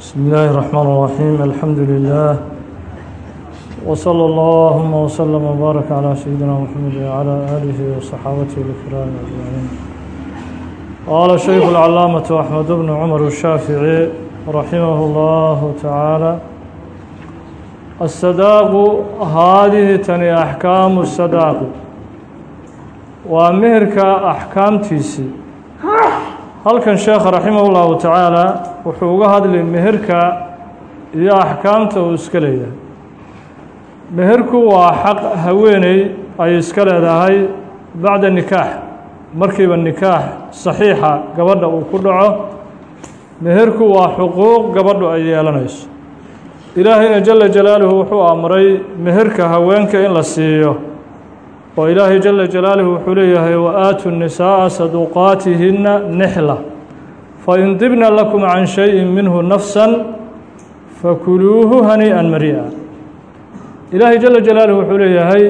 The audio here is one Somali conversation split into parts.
بسم الله الرحمن الرحيم الحمد لله وصلى اللهم وسلم وبارك على سيدنا محمد وعلى آله وصحابته الكرام أجمعين قال الشيخ العلامة أحمد بن عمر الشافعي رحمه الله تعالى الصداق هذه تني أحكام الصداق ومهرك أحكام تيسي halkan sheekha raximah ullahu tacaala wuxuu uga hadlay meherka iyo axkaamta uu iska leeyahay. Meherku waa xaq haweeney ay iska leedahay bacda nikaax. Markiiba nikaax saxiixa gabadha uu ku dhaco meherku waa xuquuq gabadhu ay yeelanayso. Ilaahayna jala jalaaluhu wuxuu amray meherka haweenka in la siiyo oo ilaahay jala jalaaluhu wuxuu leeyahay wa-aatu nisaaءa saduqaatihinna nixla fain dibna lakum can shayin minhu nafsa fakuluuhu hanii'an mari'a ilaahay jala jalaaluhu wuxuu leeyahay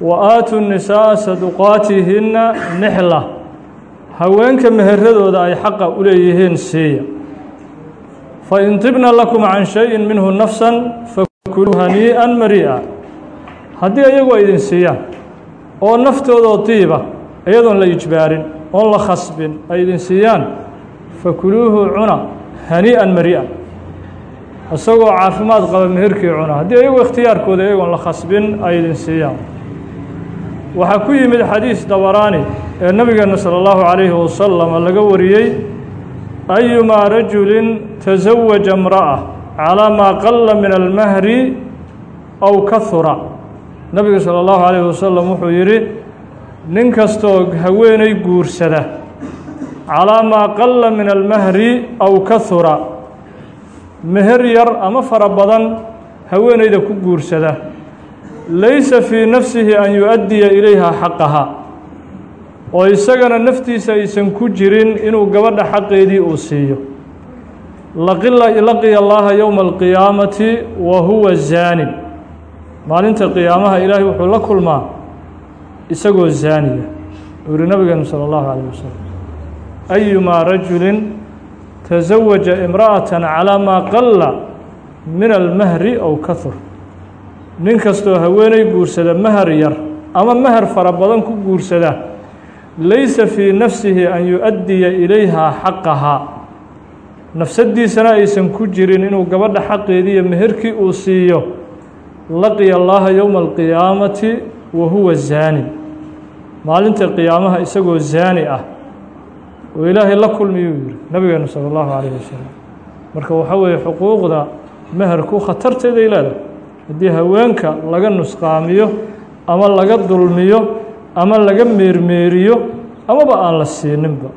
wa-aatu nisaaءa saduqaatihinna nixla haweenka meheradooda ay xaqa u leeyihiin siiya. Fain dibna lakum can shayin minhu nafsa fakuluuhu hanii'an mari'a haddii iyagu ay idin siiyaan oo naftoodoo diiba iyadoon la ijbaarin oon la khasbin ay idin siiyaan fakuluuhu cuna hanii'an mari'an. Isagoo caafimaad qaba meherkii cuna. Haddii iyagu ikhtiyaarkooda iyagoon la khasbin ay idin siiyaan. Waxaa ku yimid xadiis dabaraani ee nabigeena salى اllahu calayhi wasalam laga wariyey ayumaa rajulin tasawaja imra'a calaa maa qala min almahri aw kahura nabigu salى اllahu calayhi wasalam wuxuu yidhi nin kastoo haweeney guursada calaa maa qala min almahri aw kahura meher yar ama fara badan haweeneyda ku guursada. Laysa fii nafsihi an yu-addiya ilayha xaqaha. Oo isagana naftiisa aysan ku jirin inuu gabadha xaqeedii uu siiyo. Laqiya allaha yowma alqiyaamati wa huwa zaanin maalinta qiyaamaha ilaahay wuxuu la kulmaa isagoo zaaniya uu yihi nabigeenu salى اllahu عalيه wasalam ayumaa rajulin tasawaja imra'ata calىa maa qala min almahri aw kahur nin kastoo haweeney guursada mahar yar ama mahar fara badan ku guursada laysa fii nafsihi an yu-addiya ilayha xaqahaa nafsadiisana aysan ku jirin inuu gabadha xaqeediiyo meherkii uu siiyo laqiya allaha yowma alqiyaamati wa huwa zaani. Maalinta qiyaamaha isagoo zaani ah oo ilaahay la kulmiyuu yihi nabigeenu salى اllahu calayh wasalam marka waxaa weeye xuquuqda meherku khatarteeday leedahay. Haddii haweenka laga nusqaamiyo ama laga dulmiyo ama laga meermeeriyo amaba aan la siininba.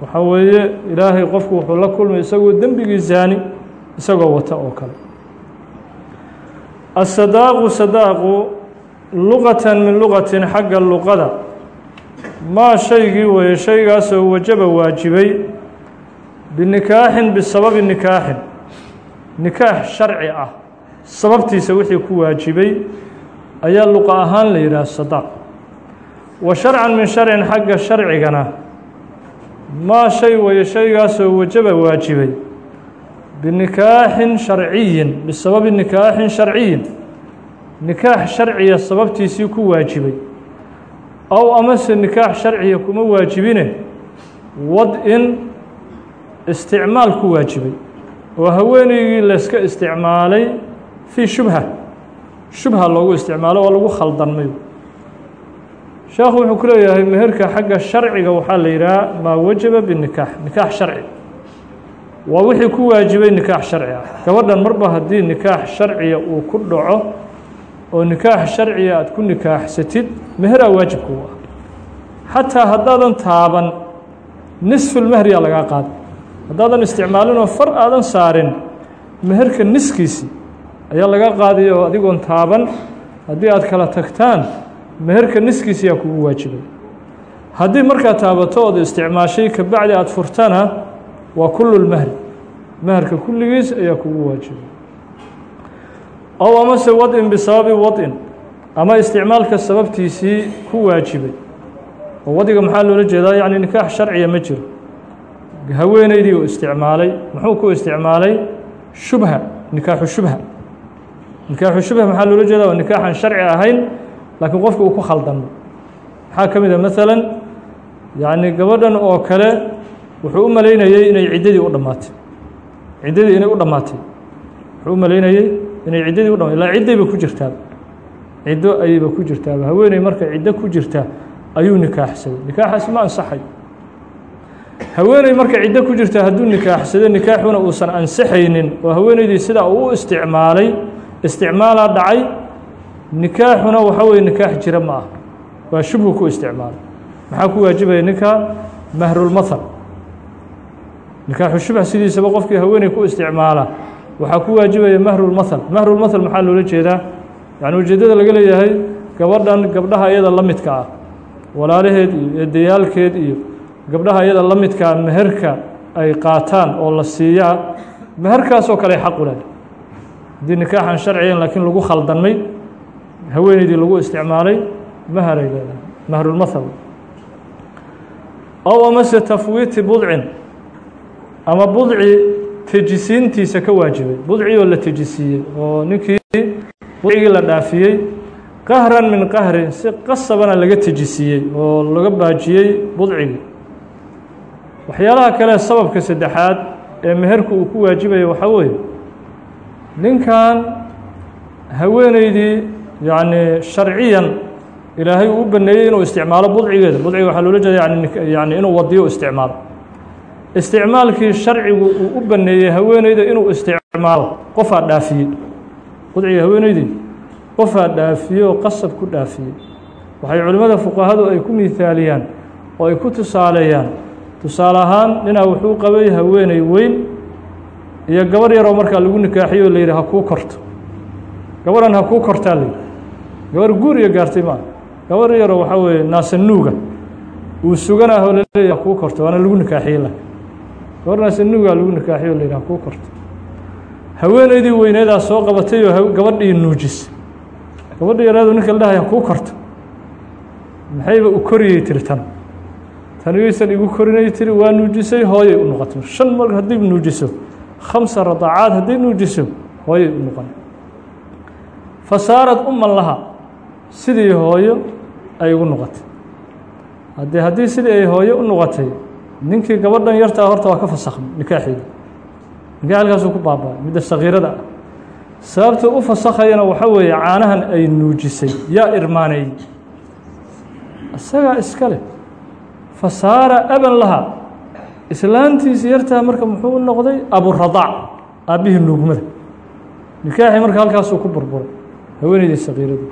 Waxaa weeye ilaahay qofku wuxuu la kulmay isagoo dembigii zaani isagoo wata oo kale asadaaqu sadaaqu luqatan min luqatin xagga luqada. Maa shaygii weeye shaygaasoo wajaba waajibay binikaaxin bisababi nikaaxin nikaax sharci ah sababtiisa wixii ku waajibay ayaa luqa ahaan la yidhaah sadaaq wa sharcan min sharcin xagga sharcigana maa shay weeye shaygaasoo wajaba waajibay binikaaxin sharciyin bisababi nikaaxin sharciyin nikaax sharciya sababtiisii ku waajibay ow amase nikaax sharciya kuma waajibine wad-in isticmaal ku waajibay oo haweeneygii layska isticmaalay fii shubha shubha loogu isticmaalo oo lagu khaldanmay sheekhu wuxuu ku leeyahay meherka xagga sharciga waxaa la yidhaha maa wajaba binikaax nikaax sharci waa wixii ku waajibay nikaax sharci ah. Gabadhan marba haddii nikaax sharciya uu ku dhaco oo nikaax sharciya aada ku nikaaxsatid meheraa waajibku u ah xataa haddaadan taaban nisfulmehriyaa lagaa qaada haddaadan isticmaalinoo far aadan saarin meherka niskiisi ayaa laga qaadaya oo adigoon taaban haddii aad kala tagtaan meherka niskiisi yaa kugu waajibay. Haddii markaad taabato ood isticmaashay kabacdi aada furtana waa kulu lmahri meherka kulligiis ayaa kugu waajibay ow amase wad-in bisababi wad-in. Ama isticmaalka sababtiisii ku waajibay. Oo wadiga maxaa loola jeedaa? Yacni nikaax sharciya ma jiro. Haweeneydii uu isticmaalay muxuu ku isticmaalay shubha nikaaxu shubha. Nikaaxu shubha maxaa loola jeeda waa nikaaxan sharci ahayn laakiin qofka uu ku khaldamo. Maxaa ka mid a maalan yacni gabadhan oo kale wuxuu u malaynayey inay ciddadii u dhammaatay. Ciddadii inay u dhammaatay. Wuxuu u malaynayey inay ciddadii u dhama ilaa ciddayba ku jirtaaba ciddo ayayba ku jirtaaba haweeney marka ciddo ku jirta ayuu nikaaxsaday. Nikaaxaasi ma ansaxayo haweeney marka ciddo ku jirta hadduu nikaaxsado nikaaxuna uusan ansaxaynin oo haweeneydii sidaa uu u isticmaalay. Isticmaalaa dhacay. Nikaaxuna waxa weye nikaax jira ma ah waa shubhu ku isticmaalay. Maxaa ku waajibaya ninka mahrulmathal nikaaxu shubha sidiisaba qofkii haweeney ku isticmaala. Waxaa ku waajibaya mahrulmathal mahrulmathal maxaa loola jeedaa? Yacni ujeeddada laga leeyahay gabadhan gabdhaha iyada la midka ah. Walaalaheed iyo eedayaalkeed iyo gabdhaha iyada la midkaa meherka ay qaataan oo la siiyaa meherkaasoo kale xaq u leedahay. Haddii nikaaxan sharciyan laakiin lagu khaldanmay haweeneydii lagu isticmaalay maharay leedahay. Mahrulmathal ow amase tafwiiti budcin ama budci tejisiintiisa ka waajibay. Budcii oo la tejisiiyey oo ninkii budcigii la dhaafiyey qahran min qahrin si qasabana laga tejisiiyey oo laga baajiyey budcigii. Waxyaalaha kale sababka saddexaad ee meherku uu ku waajibaya waxaa weeye ninkan haweeneydii yacni sharciyan ilaahay uu baneeyey inuu isticmaalo budcigeeda. Budciga waxaa loola jeeda yani inuu wadiyo isticmaalo isticmaalkii sharcigu uu u baneeyey haweeneyda inuu isticmaalo qofaa dhaafiyey budciga haweeneydii qofaa dhaafiyey oo qasab ku dhaafiyey waxay culimmada fuqahadu ay ku miithaaliyaan oo ay ku tusaaleeyaan tusaale ahaan ninaa wuxuu qabay haweeney weyn iyo gabarh yaroo markaa lagu nikaaxiyo la yidhi ha kuu korto. Gabadhan ha kuu kortaa la yidhi. Gabarh guuriya gaartay maa gabarh yaroo waxaa weeye naasanuuga uu suganah oo laleeyahy ha kuu korto waana lagu nikaaxiyey la gabarh naasanuuga lagu nikaaxiyo o la yidhi ha kuu korto haweeneydii weyneedaa soo qabatay oo gabadhii nuujisay gabadhi yaraadu ninka la dhahay ha kuu korto maxayba u koriyey tiri tan? Taniyaysan igu korinay tiri waa nuujisay hooyay u noqoto shan mar haddii nuujiso khamsa radaacaad hadday nuujiso hooyay u noqon. Fa saarad uman laha sidii hooyo ay ugu noqotay. Haddii haddii sidii ay hooyo u noqotay ninkii gabadhan yartaa horta waa ka fasakhmay nikaaxeeda. Nikaax halkaasuu ku baaba'ay midda sakiirada ah sababta u fasakhayana waxaa weeye caanahan ay nuujisay yaa irmaaneeyey isagaa iska leh. Fasaara aban laha. Islaantiisi yartaa marka muxuu u noqday? Aburadaac aabbihii nuugmada. Nikaaxii marka halkaasuu ku burburay haweeneydii sakiiradu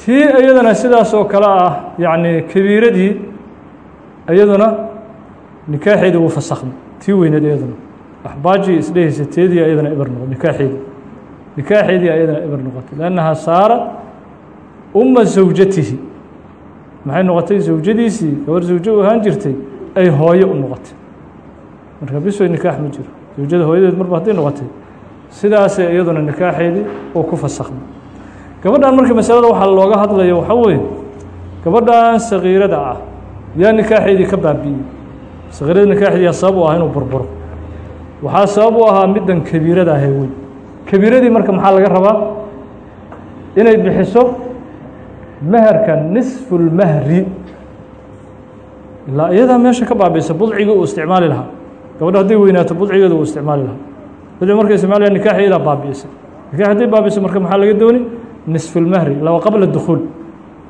tii iyadana sidaas oo kale ah yacni kabiiradii iyaduna nikaaxeedii wuu fasakhmay tii weyneed iyaduna. Axbaajii isdhehaysa teedii ayadana ibar noqo nikaaxeedii nikaaxeedii ayadana ibar noqotay. Lannahaa saara uma zawjatihi. Maxay noqotay? Zawjadiisii gabar zawjo u ahaan jirtay ay hooyo u noqotay. Marka bisway nikaax ma jiro. Zawjada hooyadeed marba hadday noqotay. Sidaasee iyaduna nikaaxeedii uu ku fasakhmay gabadhan marka masalada waxaa looga hadlayo waxaa weeye. Gabadhan sakiirada ah yaa nikaaxeedii ka baabi'iyey sakiirada nikaaxeedii yaa sabab u ah inuu burburo. Waxaa sabab u ahaa middan kabiirada ahee weyn. Kabiiradii marka maxaa laga rabaa? Inay bixiso meherka nisfu lmahri ilaa iyadaa meesha ka baabaysa budcigii uu isticmaali lahaa. Gabadho hadday weynaato budcigeeda uu isticmaali lahaa. Budci markay isticmaalaya nikaax iyadaa baabi'isay nikaax hadday baabi'isay marka maxaa laga dooni? Nisfu lmahri lawa qabla dukhuul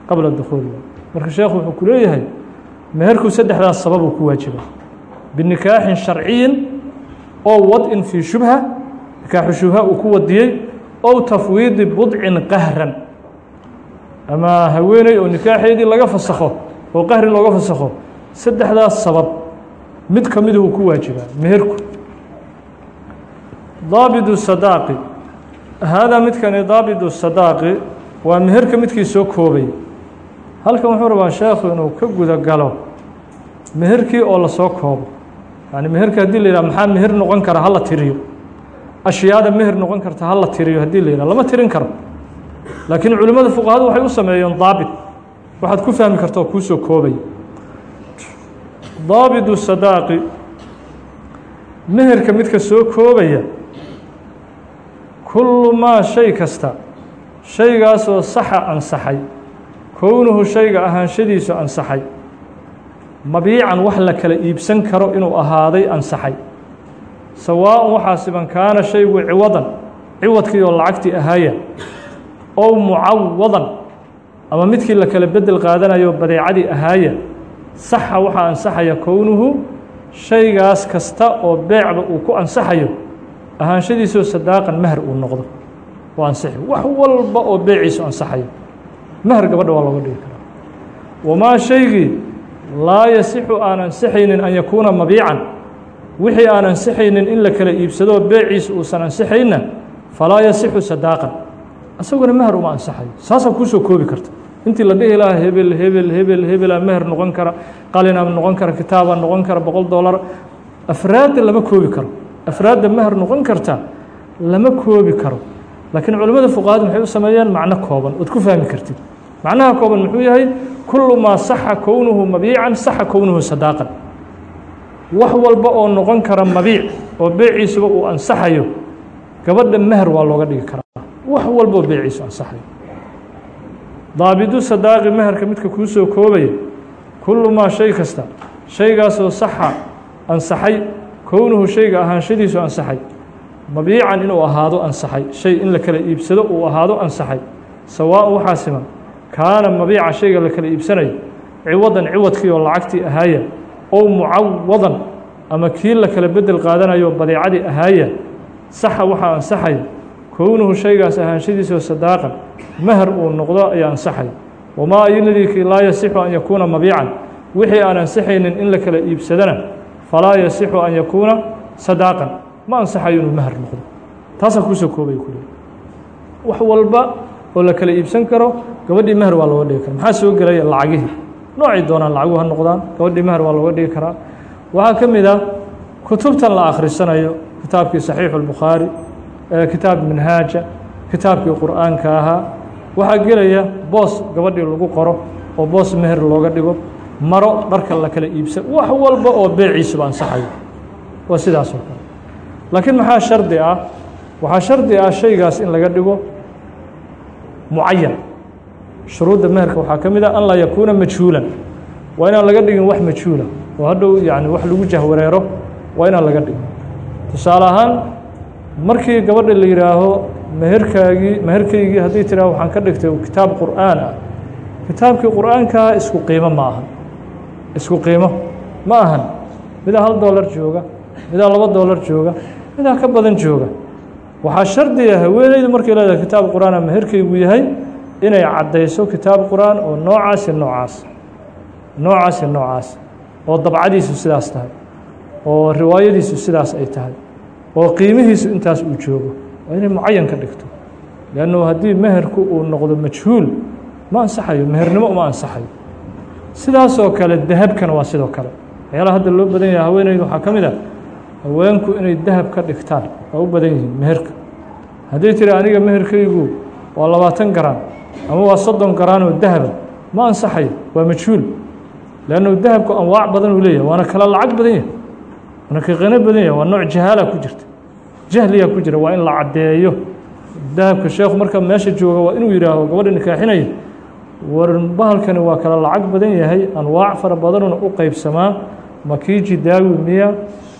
qabla dukhuul marka sheekhu wuxuu ku leeyahay meherku saddexdaas sababuu ku waajiba binikaaxin sharciyin oo wad-in fii shubha nikaaxu shubha uu ku wadiyey ow tafwiidi budcin qahran. Ama haweeney oo nikaaxeedii laga fasakho oo qahri looga fasakho saddexdaas sabab mid ka midu uu ku waajibaa meherku. Daabidu sadaaqi. Haadaa midkani daabidu sadaaqi waa meherka midkii soo koobay halkan wuxuu rabaa sheekhu inuu ka guda galo meherkii oo la soo koobo. Yani meherka haddii la yidhaha maxaa meher noqon kara hala tiriyo? Ashyaada meher noqon karta hala tiriyo haddii la yidhaha lama tirin karo. Laakiin culimmada fuqahadu waxay u sameeyeen daabit. Waxaad ku fahmi karta oo kuusoo koobay. Daabidu sadaaqi meherka midka soo koobaya kullu maa shay kasta shaygaasoo saxa ansaxay kownuhu shayga ahaanshadiisu ansaxay. Mabiican wax la kala iibsan karo inuu ahaaday ansaxay. Sawaaءun waxaa siban kaana shaygu ciwadan ciwadkii oo lacagtii ahaaya ow mucawadan ama midkii la kala bedel qaadanayo badeecadii ahaaya saxa waxaa ansaxaya kownuhu shaygaas kasta oo beecba uu ku ansaxayo ahaanshadiisoo sadaaqan meher uu noqdo. Waa ansixi. Wax walba oo beeciisu ansaxayo meher gabadha waa looga dhigi karaa wamaa shaygii laa yasixu aan ansixaynin an yakuuna mabiican wixii aan ansixaynin in la kala iibsadoo beeciisa uusan ansixayna falaa yasixu sadaaqan asaguna meher uma ansaxayo saasaa kuusoo koobi karta intii la dhihi lahaa hebel hebel hebel hebelaa meher noqon kara qalina noqon kara kitaabaa noqon kara boqol dollar afraadda lama koobi karo afraadda meher noqon karta lama koobi karo laakiin culimmada fuqahada maxay u sameeyeen macno kooban ood ku fahmi kartid macnaha kooban muxuu yahay kullu maa saxa kownuhu mabiican saxa kownuhu sadaaqan wax walba oo noqon kara mabiic oo beeciisuba uu ansaxayo gabadha meher waa looga dhigi karaa. Wax walba oo beeciisu ansaxayo. Daabidu sadaaqi meherka midka kuu soo koobaya kullu maa shay kasta shaygaasoo saxa ansaxay kownuhu shayga ahaanshadiisu ansaxay. Mabiican inuu ahaado ansaxay shay in la kala iibsado uu ahaado ansaxay. Sawaaء waxaa siman kaana mabiica shayga la kala iibsanayo ciwadan ciwadkii oo lacagtii ahaaya ow mucawadan ama kii la kala bedel qaadanayo badeecadii ahaaya saxa waxaa ansaxaya kownuhu shaygaas ahaanshadiisoo sadaaqan meher uu noqdo ayaa ansaxay wamaa ayladii laa yasixu an yakuuna mabiican wixii aan ansixaynin in la kala iibsadana falaa yasixu an yakuuna sadaaqan ma ansaxayo inuu meher noqdo. Taasaa kuusoo koobaya ku wax walba oo la kala iibsan karo gabadhii meher waa looga dhigi kara maxaa soo gelaya lacagihii. Noocay doonaan lacaguhu ha noqdaan gabadhii meher waa looga dhigi karaa. Waxaa ka mid ah kutubtan la akhrisanayo kitaabkii saxiixu اlbukhaari kitaab minhaaja kitaabkii qur'aanka ahaa. Waxaa gelaya boos gabadhii lagu qoro oo boos meher looga dhigo maro dharka la kala iibsan wax walba oo beeciisuba ansaxayo waa sidaas oo kale. Laakiin maxaa shardi ah? Waxaa shardi ah shaygaas in laga dhigo mucayan shuruudda meherka waxaa ka mid ah an laa yakuuna majhuulan waa inaan laga dhigin wax majhuula oo hadhow yani wax lagu jahwareero waa inaan laga dhigin. Tusaale ahaan markii gabadha la yidhaaho meherkaagii meherkaygii haddii tiraah waxaan ka dhigtay kitaab qur'aan ah. Kitaabkii qur'aankaa isku qiimo ma ahan. Isku qiimo ma ahan. Midaa hal doolar jooga midaa laba doolar jooga midaa ka badan jooga waxaa shardiga haweeneydu markay leedahay kitaab qur'aana meherkaygu yahay inay caddayso kitaab qur'aan oo noocaasi noocaas noocaasi noocaas oo dabcadiisu sidaas tahay oo riwaayadiisu sidaas ay tahay oo qiimihiisu intaas uu joogo waa inay mucayan ka dhigto. Leannu haddii meherku uu noqdo majhuul ma ansaxayo mehernimo uma ansaxayo. Sidaasoo kale dahabkana waa sidoo kale. Waxyaalaha hadda loo badan yahay haweeneydu waxaa ka mid ah haweenku inay dahab ka dhigtaan waa u badan yihiin meherka. Haddii tiri aniga meherkaygu waa labaatan garaan ama waa soddon garaan oo dahaba ma ansaxayo waa majhuul. Leannu dahabku anwaac badan uu leeyahay waana kala lacag badan yahay waana ka qino badan yahay waa nooc jahaala ku jirta. Jahliyaa ku jira waa in la caddeeyo. Dahabka sheekhu marka meesha jooga waa inuu yidhaaho gabadha nikaaxinaya war bahalkani waa kala lacag badan yahay anwaac fara badanuna u qeybsamaa ma kii miya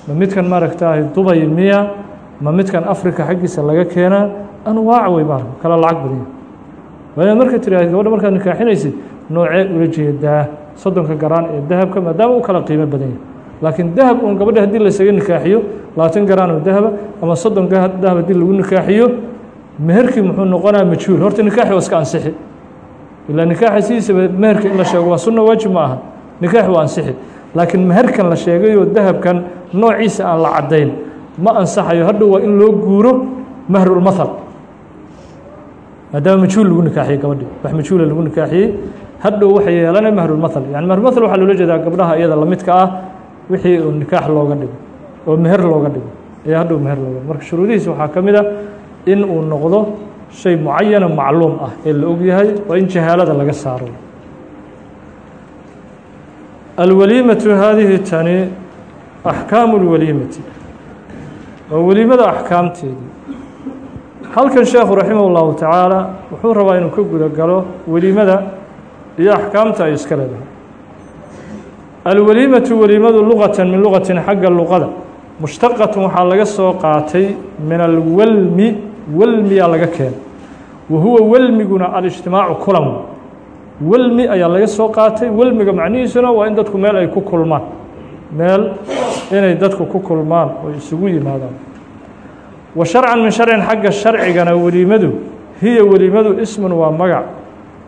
ma midkan maaragtaahay dubay miya ma midkan africa xaggiisa laga keenaa anwaac wey bahalka kala lacag badan yahay waa inaad marka tiraahid gabadha markaad nikaaxinaysid noocee ula jeedaa soddonka garaan ee dahabka maadaama u kala qiimo badan yahay laakiin dahab uun gabadha haddii lasaga nikaaxiyo labaatan garaan oo dahaba ama soddon dahab haddii lagu nikaaxiyo meherkii muxuu noqonaa majhuul horta nikaaxi waa iska ansixi. Ilaa nikaaxa sidiisaba meherka in la sheego waa sunna waajib ma aha. Nikaax waa ansixi laakiin meherkan la sheegayoo dahabkan noociisa aan la caddayn. Ma ansaxayo hadhow waa in loo guuro mahrulmathal maadaama majhuul lagu nikaaxiyey gabadhii wax majhuula lagu nikaaxiyey hadhow waxay yeelanay mahrulmathal yani mahrulmathal waxaa loola jeedaa gabdhaha iyada lamidka ah wixii uu nikaax looga dhigo oo meher looga dhigo ayaa hadhow meher looga marka shuruudihiisa waxaa ka mid a in uu noqdo shay mucayana macluum ah ee la og waa in jahaalada laga saaro alwaliimatu haadihi tani axkaamu اlwaliimati waa weliimada axkaamteedii halkan sheekhu raximah اllahu tacaala wuxuu rabaa inuu ka guda galo weliimada iyo axkaamta ay iska leedahay alwaliimatu weliimadu luqatan min luqatin xagga luqada mushtaqatun waxaa laga soo qaatay min alwelmi welmiyaa laga keenay wa huwa welmiguna alijtimaacu kulan welmi ayaa laga soo qaatay. Welmiga macnihiisuna waa in dadku meel ay ku kulmaan. Meel inay dadku ku kulmaan oo isugu yimaadaan. Wa sharcan min sharcin xagga sharcigana weliimadu hiya weliimadu ismun waa magac.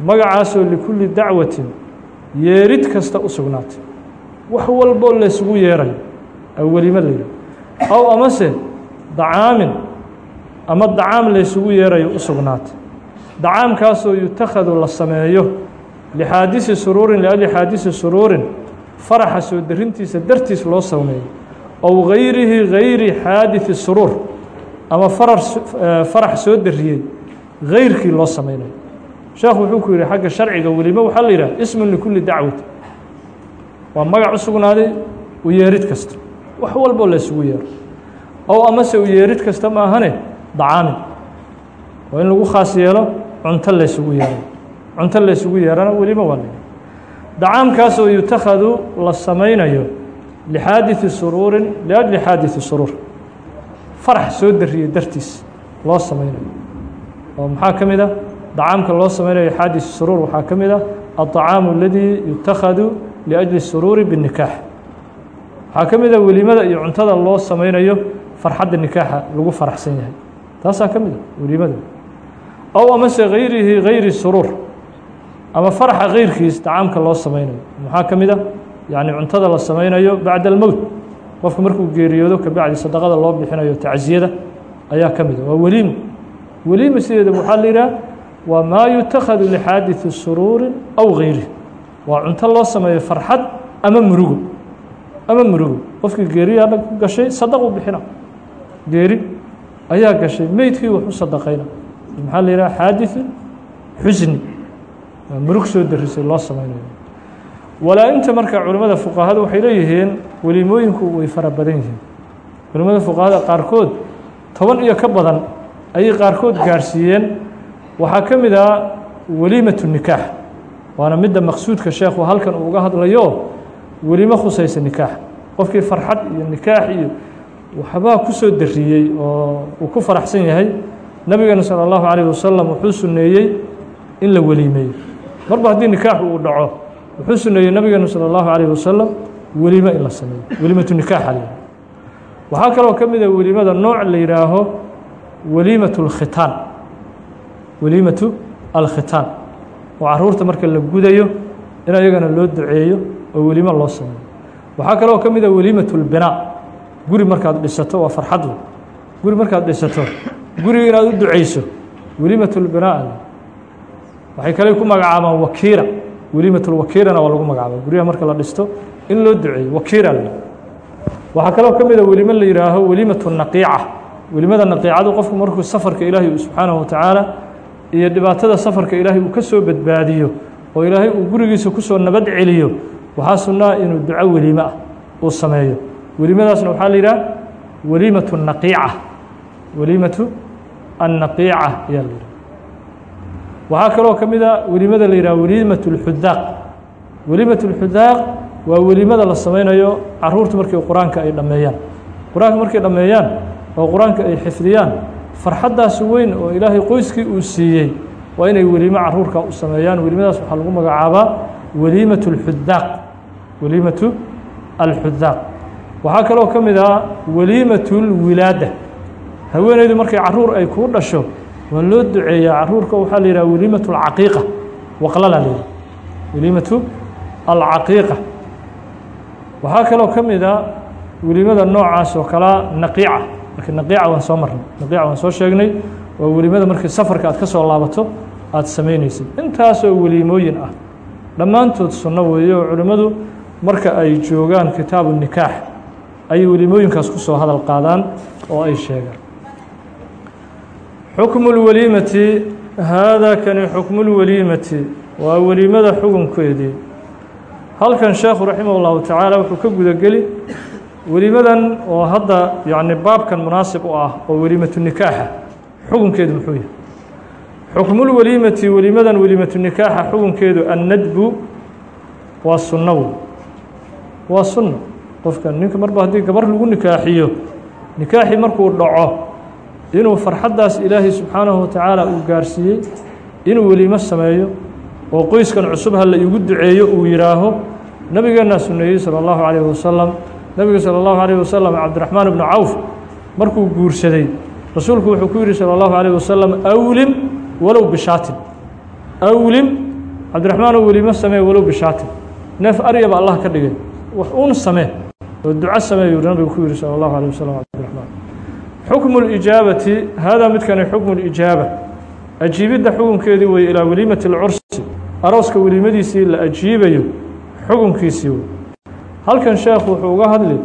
Magacaasoo likulli dacwatin yeerid kasta u sugnaatay. Wax walboo laysugu yeerayo a welimo la yidhaho aw amase dacaamin ama dacaam laysugu yeerayo u sugnaatay. Dacaamkaasoo yutakhadu la sameeyo lixaadisi suruurin liajli xaadisi suruurin faraxa soo darintiisa dartiis loo sameeyo ow gayrihi gayri xaadisi suruur ama farax soo dariyey gayrkii loo sameynayo sheekhu wuxuu ku yihi xagga sharciga welimo waxaa la yidhaha ismun likulli dacwati waa magac u sugnaaday u yeerid kasta wax walboo la isugu yeero ow amase u yeerid kasta ma ahane dacaamin waa in lagu khaas yeelo cunto laysugu yeero cunto laysugu yeerana welimo waa la dacaamkaasoo yutakhadu la samaynayo lixaadisi suruurin liajli xaadisi suruur farax soo dariyey dartiis loo samaynayo oo maxaa ka mid a dacaamka loo samaynayo xaadisi suruur waxaa ka mid a aلطacaamu aladii yutakhadu liأjli suruuri biالnikaax waxaa ka mid a welimada iyo cuntada loo samaynayo farxadda nikaaxa lagu faraxsan yahay taasaa ka mid a welimada ow amase gayrihi gayri suruur ama faraxa kayrkiis dacaamka loo samaynayo maxaa ka mid a yacni cuntada la samaynayo bacda almowt qofka markuu geeriyoodo kabacdi sadaqada loo bixinayo tacsiyada ayaa ka mid a waa weliimo weliima sideeda waxaa la yidhaha waa maa yutakhadu lixaadisi suruurin aw gayri waa cunto loo sameeyo farxad ama murugo. Ama murugo. Qofkii geeriyaa ku gashay sadaqu bixina. Geeri ayaa gashay meydkii wax sadaqayna. Maxaa la yidhaha xaadiثu xusni murug soo darisay loo samaynayo walaa-inta marka culimmada fuqahada waxay leeyihiin welimooyinku way fara badan yihiin culimmada fuqahada qaarkood toban iyo ka badan ayay qaarkood gaarsiiyeen waxaa ka mid ah weliimatu nikaax waana midda maqsuudka sheekhu halkan uu uga hadlayo welimo khusaysa nikaax qofkii farxad iyo nikaax iyo waxbaa ku soo dariyey oo uu ku faraxsan yahay nabigeena salى اllahu عalيه wasalam wuxuu suneeyey in la weliimeeyo marba haddii nikaaxu uu dhaco wuxuu suneeyey nabigeenu salى اllahu عalيه wasalam welimo in la sameeyo welimatu nikaaxa la waxaa kaloo ka mida welimada nooc la yidhaaho weliimatu اlkhitaan weliimatu alkhitaan oo caruurta marka la gudayo in ayagana loo duceeyo oo welimo loo sameeyo waxaa kaloo ka mida weliimatu اlbinaa guri markaad dhisato waa farxad wey guri markaad dhisato guriga inaad u duceyso weliimatu lbinaa waxay kale ku magacaabaan wakiira weliimatu lwakiirana waa lagu magacaaba guryaha marka la dhisto in loo duceeyo wakiira la waxaa kaloo ka mida welimo la yihaaho weliimatu naqiica welimada naqiicadu qofku markuu safarka ilaahay subxaanahu watacaala iyo dhibaatada safarka ilaahay uu ka soo badbaadiyo oo ilaahay uu gurigiisa ku soo nabad celiyo waxaa sunnaa inuu duco welimo ah uu sameeyo. Welimadaasna waxaa la yidhaha weliimatu naqiica weliimatu annaqiica ayaa la yidhaha waxaa kaloo ka mid a welimada la yidhaha weliimat اlxudaaq weliimat اlxudaaq waa welimada la sameynayo caruurta markii qur-aanka ay dhammeeyaan qur-aanka markay dhammeeyaan oo qur-aanka ay xifdiyaan farxaddaas weyn oo ilaahay qoyskii uu siiyey waa inay welimo caruurka u sameeyaan welimadaas waxaa lagu magacaabaa weliimat اlxudaaq weliimatu alxudaaq waxaa kaloo ka mid ah weliimat اlwilaada haweeneydu markay caruur ay kuu dhasho waa loo duceeyaa caruurka waxaa la yidhaha weliimatu alcaqiiqa waqlala la yidhaha weliimatu alcaqiiqa. Waxaa kaloo ka mid a welimada noocaas oo kalea naqiica. Marka naqiica waan soo marnay. Naqiica waan soo sheegnay. Waa welimada markii safarka aad ka soo laabato aada samaynaysid. Intaasoo weliimooyin ah. Dhammaantood sunno weeye oo culimmadu marka ay joogaan kitaabu nikaax ayay welimooyinkaas ku soo hadal qaadaan oo ay sheegaan xukmu lweliimati haadaa kani xukmulweliimati waa weliimada xukunkeedii halkan sheekhu raximah ullahu tacaala wuxuu ka gudageli weliimadan oo hadda yacni baabkan munaasib u ah oo weliimatu nikaaxa xukunkeedu muxuu yahay. Xukmulweliimati weliimadan weliimatu nikaaxa xukunkeedu annadbu waa sunnaw waa sunna. Qofkan ninka marba haddii gabar lagu nikaaxiyo nikaaxii markuu dhaco inuu farxaddaas ilaahay subxaanahu watacaala uu gaarsiiyey inuu welimo sameeyo oo qoyskan cusub ha la iigu duceeyo uu yidhaaho nabigeennaa sunneeyey sala allahu calayhi wasalam nebiga sala allahu calayhi wasalam cabdiraxmaan ibnu cawf markuu guursaday rasuulku wuxuu ku yidhi sala allahu calayh wasalam awlim walow bishaatin. Awlim cabdiraxmaanoo welimo samee walow bishaatin. Neef aryaba allah ka dhigay. Wax uun samee oo duco sameeyuu nabigu ku yidhi sala allahu calayh wasalam xukmu اlijaabati haadaa midkani xukmu اlijaaba ajiibidda xukunkeedii weye ilaa weliimati اlcursi arooska welimadiisii la ajiibayo xukunkiisii wey halkan sheekhu wuxuu uga hadli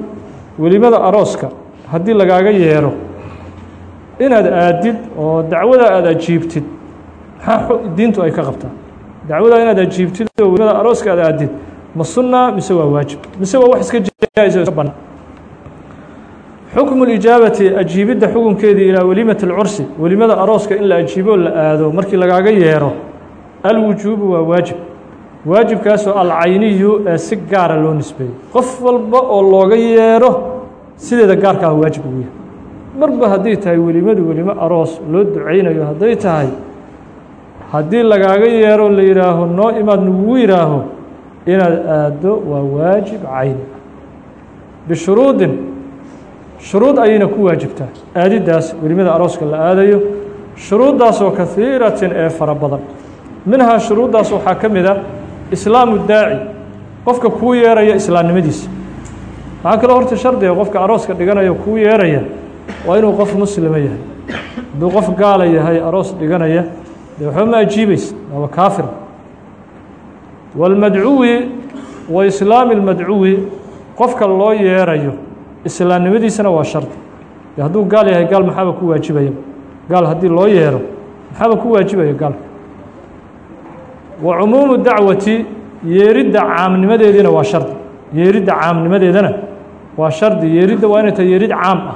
welimada arooska haddii lagaaga yeero inaad aadid oo dacwada aada ajiibtid maxaa diintu ay ka qabtaa dacwada inaad ajiibtid oo welimada arooska aad aadid ma sunna mise waa waajib mise waa wax iska jaa-is iska bannaan xukmu lijaabati ajiibidda xukunkeedii ilaa welimati اlcursi welimada arooska in la ajiibo la aado markii lagaaga yeero alwujuubu waa waajib. Waajibkaasoo alcayniyu ee si gaara loo nisbeeyey qof walba oo looga yeero sideeda gaarka ah waajib ugu yahay. Marba hadday tahay welimadu welimo aroos loo ducaynayo hadday tahay haddii lagaaga yeero la yidhaaho noo imaad nagugu yidhaaho inaad aaddo waa waajib cayni. Bishuruudin shuruud ayayna ku waajibtaa. Aadiddaas welimada arooska la aadayo shuruuddaasoo kahiiratin ee fara badan. Minhaa shuruuddaas waxaa ka mid a islaamu daaci qofka kuu yeeraya islaamnimadiisa. Waxaa kaloo horta shardiga qofka arooska dhiganaya kuu yeeraya waa inuu qof muslima yahay. Hadduu qof gaala yahay aroos dhiganaya dee waxba ma ajiibaysa waaba kaafir. Wاlmadcuwi wa islaami اlmadcuwi qofka loo yeerayo islaamnimadiisana waa shardi hadduu gaal yahay gaal maxaaba ku waajibaya? Gaal haddii loo yeero maxaaba ku waajibaya gaalka wa cumuumu dacwati yeeridda caamnimadeediina waa shardi yeeridda caamnimadeedana waa shardi yeeridda waa inay tahay yeerid caam ah.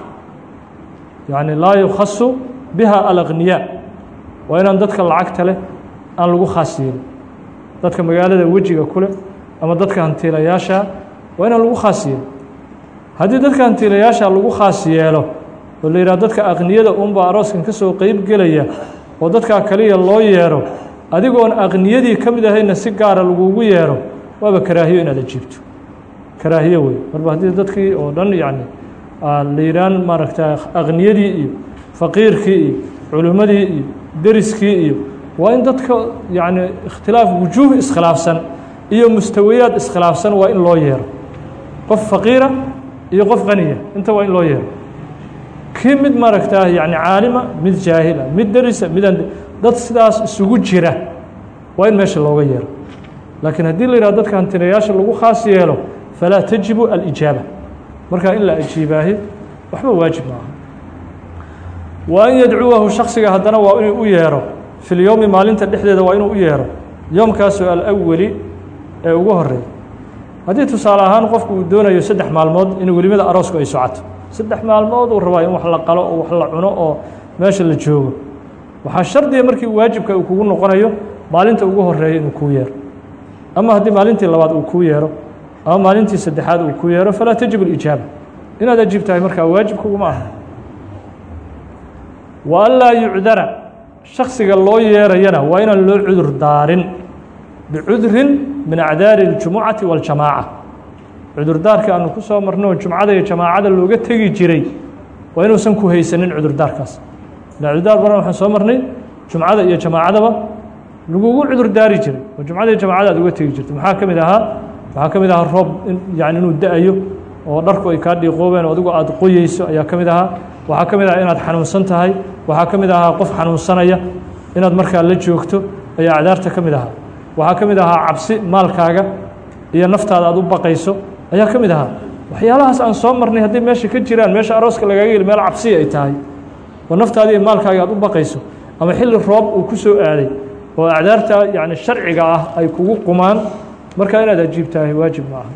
Yacni laa yukhasu biha alaqniyaa waa inaan dadka lacagta leh aan lagu khaas yeelin dadka magaalada wejiga kuleh ama dadka hantiilayaasha waa inaan lagu khaas yeelin haddii dadka hantiilayaasha lagu khaas yeelo oo la yidhaha dadka aqniyada unbaa arooskan ka soo qeyb gelaya oo dadkaa kaliya loo yeero adigoon aqniyadii ka mid ahayna si gaara lagugu yeero waaba karaahiyo inaad ajiibto karaahiyo wey marba haddii dadkii oo dhan yacni la yidhaan maaragta aqniyadii iyo faqiirkii iyo culimmadii iyo deriskii iyo waa in dadka yacni ikhtilaaf wujuuh iskhilaafsan iyo mustawiyaad iskhilaafsan waa in loo yeero. Qof faqiira iyo qof qaniya inta waa in loo yeero kii mid maaragtaa yani caalima mid jaahila mid derisa midaan dad sidaas isugu jira waa in meesha looga yeero laakiin haddii la yidhahdo dadka hantinayaasha lagu khaas yeelo falaa tajibu alijaaba. Markaa in la ajiibaahi waxba waajib maaha wa an yadcuwahu shaksiga haddana waa inuu u yeero fi lyowmi maalinta dhexdeeda waa inuu u yeero yoomkaasoo alawali ee ugu horreeya haddii tusaale ahaan qofku uu doonayo saddex maalmood in welimada aroosku ay socoto. Saddex maalmood uu rabaa in wax la qalo oo wax la cuno oo meesha la joogo. Waxaa shardiga markii waajibka uu kugu noqonayo maalinta ugu horreeya inuu kuu yeero. Ama haddii maalintii labaad uu kuu yeero ama maalintii saddexaad uu kuu yeero falaa tajib alijaaba. Inaad ajiib tahay markaa waajib kuguma aha wa an laa yucdara shaksiga loo yeerayana waa inaan loo cudur daarin. Bicudrin min acdaari اljumucati waاljamaaca cudurdaarka aanu ku soo marno jumcada iyo jamaacada looga tegi jiray waa inuusan ku haysanin cudurdaarkaas. Ila cudurdaar baran waxaan soo marnay jumcada iyo jamaacadaba lagugu cudur daari jiray oo jumcada iyo jamaacada aad uga tegi jirtay maxaa ka mid ahaa? Waxaa ka mid ahaa roob yani inuu da'ayo oo dharku ay kaa dhiiqoobeen oo adigu aada qoyeyso ayaa ka mid ahaa. Waxaa ka mid ahaa inaad xanuunsan tahay. Waxaa ka mid ahaa qof xanuunsanaya inaad markaa la joogto ayaa acdaarta ka mid ahaa waxaa ka mid ahaa cabsi maalkaaga iyo naftaada aad u baqayso. Ayaa ka mid ahaa. Waxyaalahaas aan soo marnay hadday meesha ka jiraan meesha arooska lagaaga yeli meel cabsiya ay tahay. Oo naftaada iyo maalkaaga aad u baqayso. Ama xilli roob uu ku soo aaday oo acdaarta yani sharciga ah ay kugu qumaan. Marka inaad ajiibtahay waajib ma aha.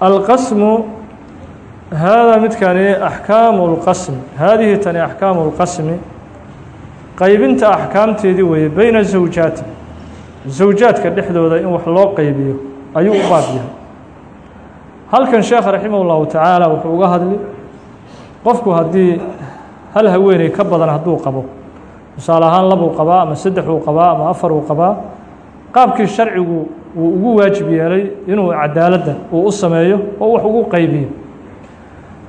Alqasmu haadaa midkani axkaamu اlqasmi haadihi tani axkaamu اlqasmi qaybinta axkaamteedii weeye beyna zawjaati. Zawjaadka dhexdooda in wax loo qaybiyo ayuu u baab yahay. Halkan sheekh raximah اllahu tacaala wuxuu uga hadli qofku haddii hal haweeney ka badan hadduu qabo tusaale ahaan labuu qabaa ama saddexuu qabaa ama afaruu qabaa qaabkii sharcigu wuu ugu waajib yeelay inuu cadaaladda uu u sameeyo oo wax ugu qaybiyo.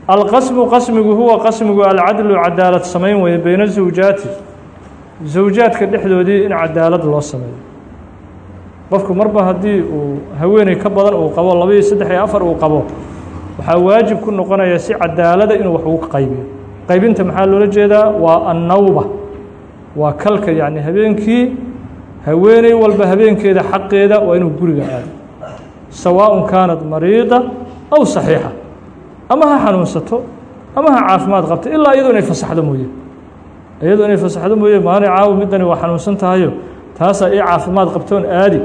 Alqasmu qasmigu huwa qasmigu alcadlu cadaalad samayn weeye beyna zawjaati zawjaadka dhexdoodii in cadaalad loo sameeyo. Qofku marba haddii uu haweeney ka badan uu qabo laba iyo saddex iyo afar uu qabo waxaa waajib ku noqonaya si cadaalada inuu wax ugu qaybiyo. Qaybinta maxaa loola jeedaa? Waa annawba. Waa kalka yacni habeenkii haweeney walba habeenkeeda xaqeeda waa inuu guriga aado. Sawaaءun kaanat mariida aw saxiixa. Ama ha xanuunsato ama ha caafimaad qabto ilaa iyado inay fasaxdo mooye iyado inay fasaxdo mooye maalin caawa middani waa xanuunsan tahayo taasaa ii caafimaad qabtoon aadi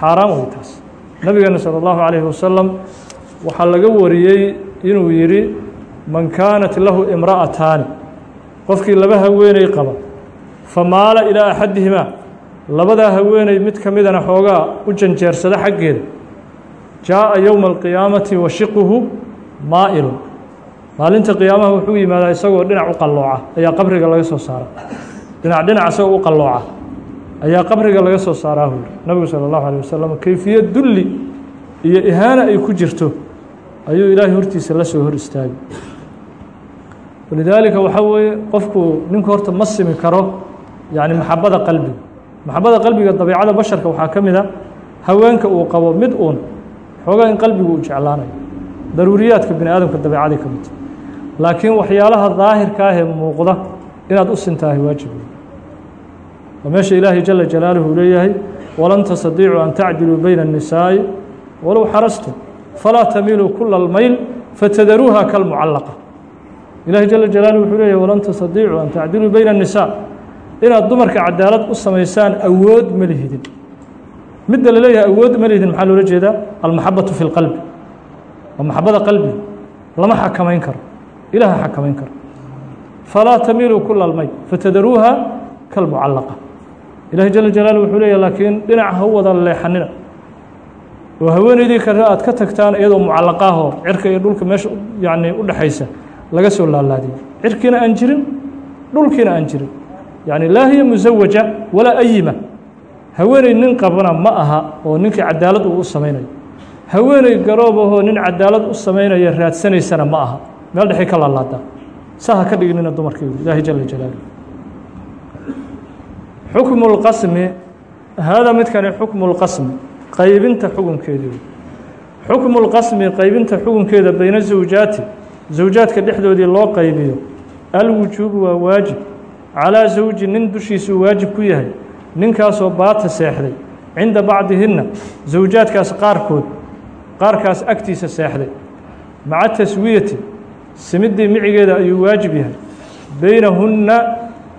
xaaraan wey taas nabigeena salى اllahu عalayhi wasalam waxaa laga wariyey inuu yidhi man kaanat lahu imra'ataani qofkii laba haweeney qaba famaala ilaa axadihimaa labadaa haweeney mid ka midana xoogaa u janjeersada xaggeeda jaaءa yowma alqiyaamati wa shiquhu maa'ilun maalinta qiyaamaha wuxuu yimaadaa isagoo dhinac u qallooca ayaa qabriga laga soo saara dhinac dhinac isagoo u qallooca ayaa qabriga laga soo saaraa hu nabigu salى اllahu alيه wasalam kayfiye dulli iyo ihaana ay ku jirto ayuu ilaahay hortiisa la soo hor istaagay walidaalika waxaa weeye qofku ninku horta ma simi karo yani maxabada qalbiga maxabada qalbiga dabiicada basharka waxaa ka mid a haweenka uu qabo mid uun xoogaa in qalbigu uu jeclaanayo daruuriyaadka bini aadamka dabiicaday ka midta laakiin waxyaalaha daahirka ah ee muuqda inaad u sintahay waajib waa meesha ilaahay jala jalaaluhu uu leeyahay walan tastadiicuu an tacdiluu bayna الnisaaءi walow xarastum falaa tamiiluu kula اlmayl fatadaruuha kalmucallaqa ilahi jala jalaaluhu wuxuu leeyahy walan tastadiicuu an tacdiluu bayna الnisaa inaad dumarka cadaalad u samaysaan awood ma lihidin midda la leeyahay awood ma lihidin maxaa loola jeedaa almaxabatu fi اlqalbi waa maxabada qalbiga lama xakamayn karo ilaha xakamayn karo falaa tamiiluu kula almayl fatadaruuha kalmucallaqa ilahi jala jalaaluhu wuxuu leeyahy laakiin dhinac ha wada leexanina oo haweeneydii kale aad ka tagtaan iyadoo mucallaqaahoo cirka iyo dhulka meesha yacni u dhexaysa laga soo laalaadiyo cirkiina aan jirin dhulkiina aan jirin yacni laa hiya musawaja walaa ayima haweeney nin qabana ma aha oo ninkii cadaalad uu u samaynayo haweeney garoob ahoo nin cadaalad u samaynaya raadsanaysana ma aha meel dhexay ka laalaadaa saa ha ka dhignina dumarkaygu ilaahi jala jalaaluh xukmu اlqasmi haadaa midkani xukmu اlqasmi qaybinta xukunkeedii xukmu اlqasmi qaybinta xukunkeeda beyna zawjaati zawjaadka dhexdoodii loo qaybiyo alwujuubu waa waajib calىa zawji nin dushiisuu waajib ku yahay ninkaasoo baata seexday cinda bacdihinna zawjaadkaas qaarkood qaarkaas agtiisa seexday maca taswiyati simiddii micigeeda ayuu waajib yahay. Beynahunna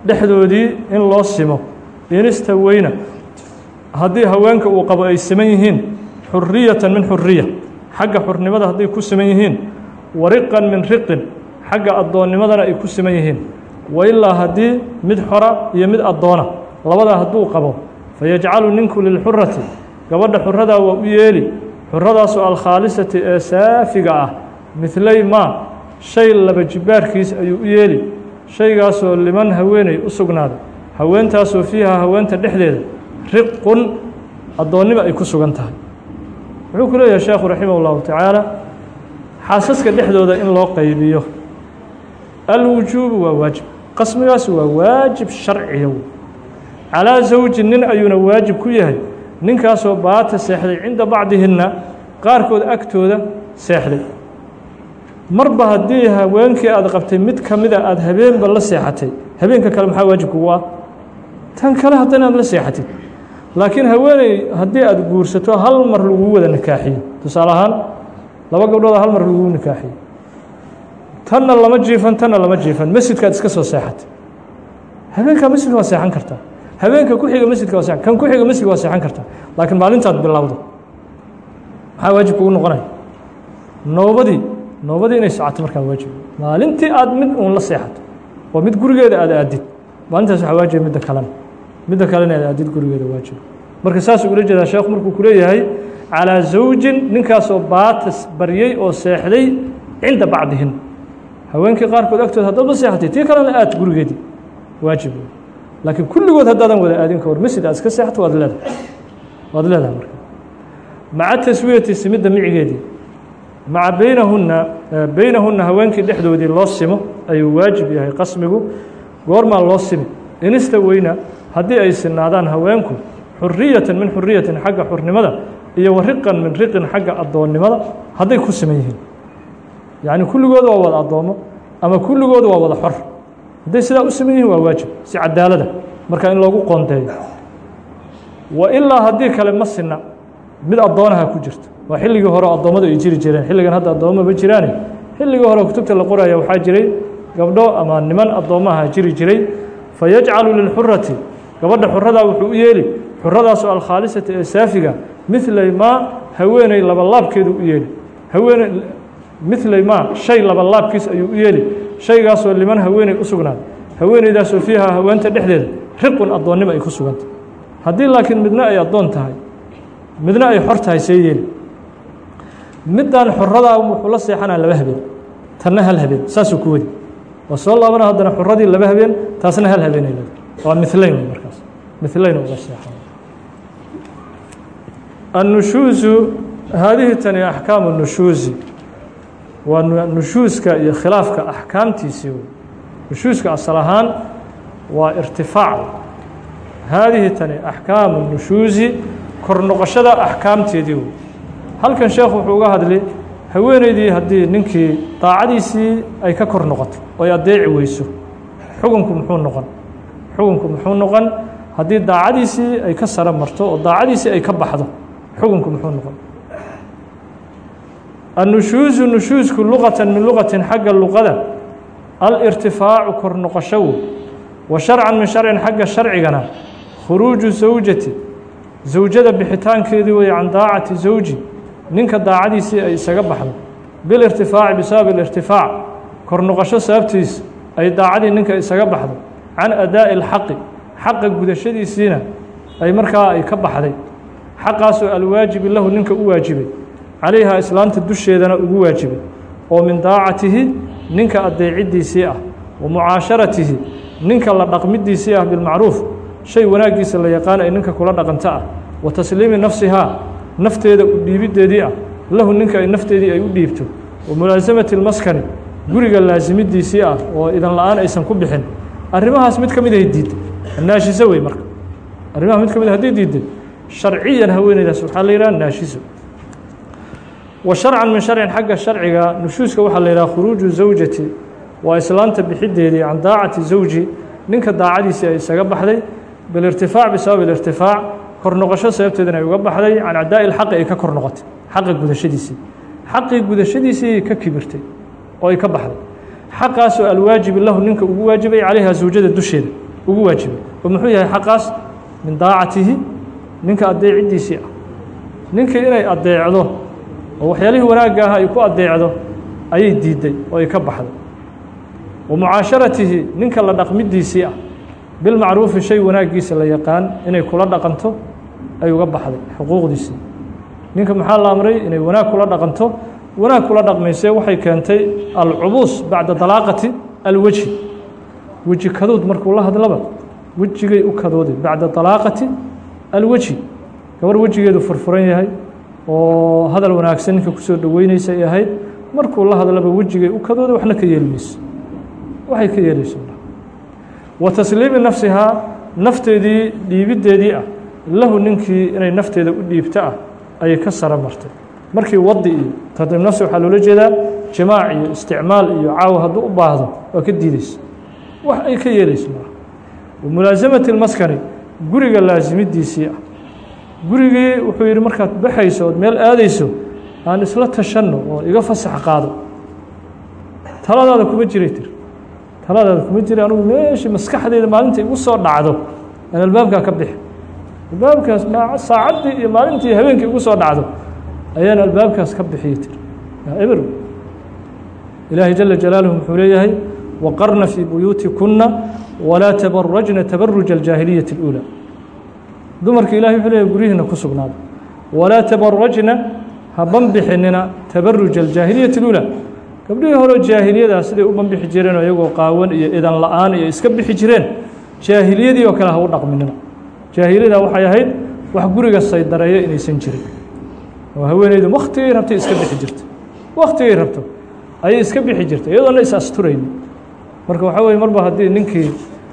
dhexdoodii in loo simo. Inistaweyna haddii haweenka uu qabo ay siman yihiin xuriyatan min xuriya xagga xurnimada hadday ku siman yihiin. Wariqan min riqin. Xagga addoonnimadana ay ku siman yihiin. Wa ilaa haddii mid xora iyo mid addoona. Labadaa hadduu qabo fayajcalu ninku lilxurati gabadha xuradaa waa u yeeli. Xuradaasoo alkhaalisati ee saafiga ah. Midlay maa shay laba jibbaarkiis ayuu u yeeli. Shaygaasoo liman haweeney u sugnaaday haweentaasoo fiiha haweenta dhexdeeda. Riqun addoonnimo ay ku sugan tahay. Wuxuu ku leeyahay sheekhu raximah ullahu tacaala xaasaska dhexdooda in loo qaybiyo. Alwujuubu waa waajib. Qasmigaas waa waajib sharciya. Calaa zawji nin ayuuna waajib ku yahay. Ninkaasoo baata seexday cinda bacdihinna qaarkood agtooda seexday marba haddii haweenkii aad qabtay mid ka mida aada habeenba la seexatay habeenka kale maxaa waajib kugu ah tan kale haddana aad la seexatid. Laakiin haweeney haddii aada guursato hal mar laguu wada nikaaxiyo. Tusaale ahaan laba gabdhooda hal mar laguu nikaaxiyo. Tanna lama jiifan tanna lama jiifan. Masjidkaad iska soo seexatay habeenkaa masjidka waa seexan kartaa habeenka ku xiga masjidka waa kan ku xiga masjidka waa seexan kartaa laakiin maalintaad bilowdo. Maxaa waajib kugu noqonaya noobadii noobadii inay socoto markaa waajib maalintii aad mid uun la seexato oo mid gurigeeda aad aadid maalintaas waxaa waajiba midda kalena. Midda kalena aad aadid gurigeeda waajib marka saasuu ula jeedaa sheekhu markuu ku leeyahay zawjin ninkaasoo baatas baryey oo seexday cinda bacdihin. Haweenkii qaarkood agtood haddaad ma seexatay tii kalena aad gurigeedii. Waajib laakiin kulligood haddaadan wada aadin ka hor masjid aad iska seexato waad leedahay. Waad leedahay marka. Maca taswiyati simidda micigeedii maca beynahunna beynahunna haweenkii dhexdoodii loo simo ayuu waajib yahay qasmigu goormaa loo simi. Inista weyna haddii ay sinaadaan haweenku xuriyatan min xuriyatin xagga xurnimada iyo wariqan min riqin xagga addoonnimada hadday ku siman yihiin. Yacni kulligood waa wada addoommo ama kulligood waa wada xor. Hadday sidaa u siman yihiin waa waajib si cadaalada marka in loogu qoonteeyo wa ilaa haddii kale ma sinna mid addoonaha ku jirto waa xilligii hore addoommadu ay jiri jireen. Xilligan hadda addoommo ma jiraane xilligii hore kutubta la qoraya waxaa jiray gabdho ama niman addoommaha jiri jiray. Fayajcalu lilxurati gabadha xuradaa wuxuu u yeeli. Xuradaasoo alkhaalisata ee saafiga milay maa haweeney labalaabkeedu u yeeli. Haweeney milay maa shay labalaabkiis ayuu u yeeli. Shaygaasoo liman haweeney u sugnaaday haweeneydaasoo fiiha haweenta dhexdeeda. Riqun addoonnimo ay ku sugantah haddii laakiin midna ay addoon tahay midna ay xor tahay see yeeli middan xuradaa um wuxuu la seexanaa laba habeen tanna hal habeen saasuu ku wadi. Waa soo laabana haddana xuradii laba habeen taasna hal habeenay leedahay. Waa milayn wey markaas milayn uga seexan annushuusu haadihii tani axkaamu nushuusi waa nushuuska iyo khilaafka axkaamtiisii wey nushuuska asal ahaan waa irtifaac. Haadihi tani axkaamu nushuusi kor axkaamteedii wey halkan sheekh wuxuu uga hadli haweeneydii haddii ninkii daacadiisii ay ka kor noqoto oy adeeci weyso xukunku muxuu noqon? Xukunku muxuu noqon? Haddii daacadiisii ay ka saro marto oo daacadiisii ay ka baxdo xukunku muxuu noqon? Annushuusu nushuusku luqatan min luqatin xagga luqada alirtifaacu kor noqosho wo wa sharcan min sharcin xagga sharcigana khuruuju zawjati zawjada bixitaankeedii wey can daacati zawji ninka daacadiisii ay isaga baxdo. Bilirtifaaci bisabab ilirtifaac kor noqosho sababtiis ay daacadii ninka isaga baxdo. Can adaa'i اlxaqi xaqa gudashadiisiina ay markaa ay ka baxday. Xaqaasoo alwaajibi lahu ninka u waajibay. Calayha islaamta dusheedana ugu waajibay. Oo min daacatihi ninka adeecidiisii ah. Wa mucaasharatihi ninka la dhaqmidiisii ah bilmacruuf shay wanaaggiisa la yaqaan ay ninka kula dhaqanto ah. Wa tasliimi nafsihaa nafteeda u dhiibiddeedii ah. Lahu ninka ay nafteedii ay u dhiibto. Wa mulaasamati lmaskani guriga laasimidiisii ah oo idan la'aan aysan ku bixin. Arrimahaas mid ka mid ahay diidday naashiso wey marka. Arrimaha mid ka mid hadday diidday sharciyan haweeneydaas waxaa la yidhaha naashiso wa sharcan min sharcin xagga sharciga nushuuska waxaa la yidhaha khuruuju zawjati waa islaanta bixideedii can daacati zawji. Ninka daacadiisii ay isaga baxday bilirtifaac bisabab ilirtifaac kor noqosho sababteedana ay uga baxday can cadaa'i lxaqi ay ka kor noqotay xaqa gudashadiisii xaqii gudashadiisii ka kibirtay oo ay ka baxday. Xaqaasoo alwaajibi lahu ninka ugu waajibay calayha zawjada dusheeda ugu waajibay. Oo muxuu yahay xaqaas? Min daacatihi ninka adeecidiisii ah. Ninkii inay adeecdo oo waxyaalihii wanaagga ah ay ku adeecdo ayay diidday oo ay ka baxday. Wa mucaasharatihi ninka la dhaqmidiisii ah. Bilmacruufi shay wanaaggiisa la yaqaan inay kula dhaqanto ay uga baxday xuquuqdiisii ninka maxaa la amray? Inay wanaag kula dhaqanto. Wanaag kula dhaqmaysee waxay keentay alcubuus bacda dalaaqati alwejhi weji kadood markuu la hadlaba wejigay u kadooday bacda dalaaqati alwejhi gabar wejigeedu furfuran yahay oo hadal wanaagsan ninka ku soo dhoweynaysa ay ahayd markuu la hadlaba wejigay u kadooday waxna ka yeeli mayso waxay ka yeelayso wa tasliimi nafsihaa nafteedii dhiibiddeedii ah lahu ninkii inay nafteeda u dhiibto ah ayay ka saro martay. Markii wadi iyo tadriib nafsi waxaa loola jeedaa jimaac iyo isticmaal iyo caawa hadduu u baahdo waa ka diideysa wax ay ka yeelayso maaha wa mulaasamati lmaskani guriga laasimidiisii ah. Gurigii wuxuu yidhi markaad baxayso ood meel aadayso aan isla tashanno oo iga fasax qaado. Taladaada kuma jiray tir. Taladaada kuma jira anugu meeshii maskaxdeyda maalinta igu soo dhacdo an albaabkaa ka bixi albaabkaas saacaddii iyo maalintii habeenkii ugu soo dhacdo ayaan albaabkaas ka bixiyi tiri eber ilaahay jala jalaaluhu muxuu leeyahay waqarna fii buyuutikuna walaa tabarajna tabaruja aljaahiliyati اlأuulى dumarka ilahay wuxuu leeyahy guryihiina ku sugnaada walaa tabarajna ha banbixinina tabaruja aljaahiliyati اlأuulى gabdhihii horeo jaahiliyadaa siday u banbixi jireen oo iyagoo qaawan iyo idan la-aan iyo iska bixi jireen jaahiliyadii oo kale ha u dhaqminina jaahiliyada waxay ahayd wax guriga saydareeyo inaysan jirin. Oo haweeneydu waktigay rabtay iska bixi jirta waktigay rabto ayay iska bixi jirtay iyadoona is asturayni marka waxaa weye marba haddii ninkii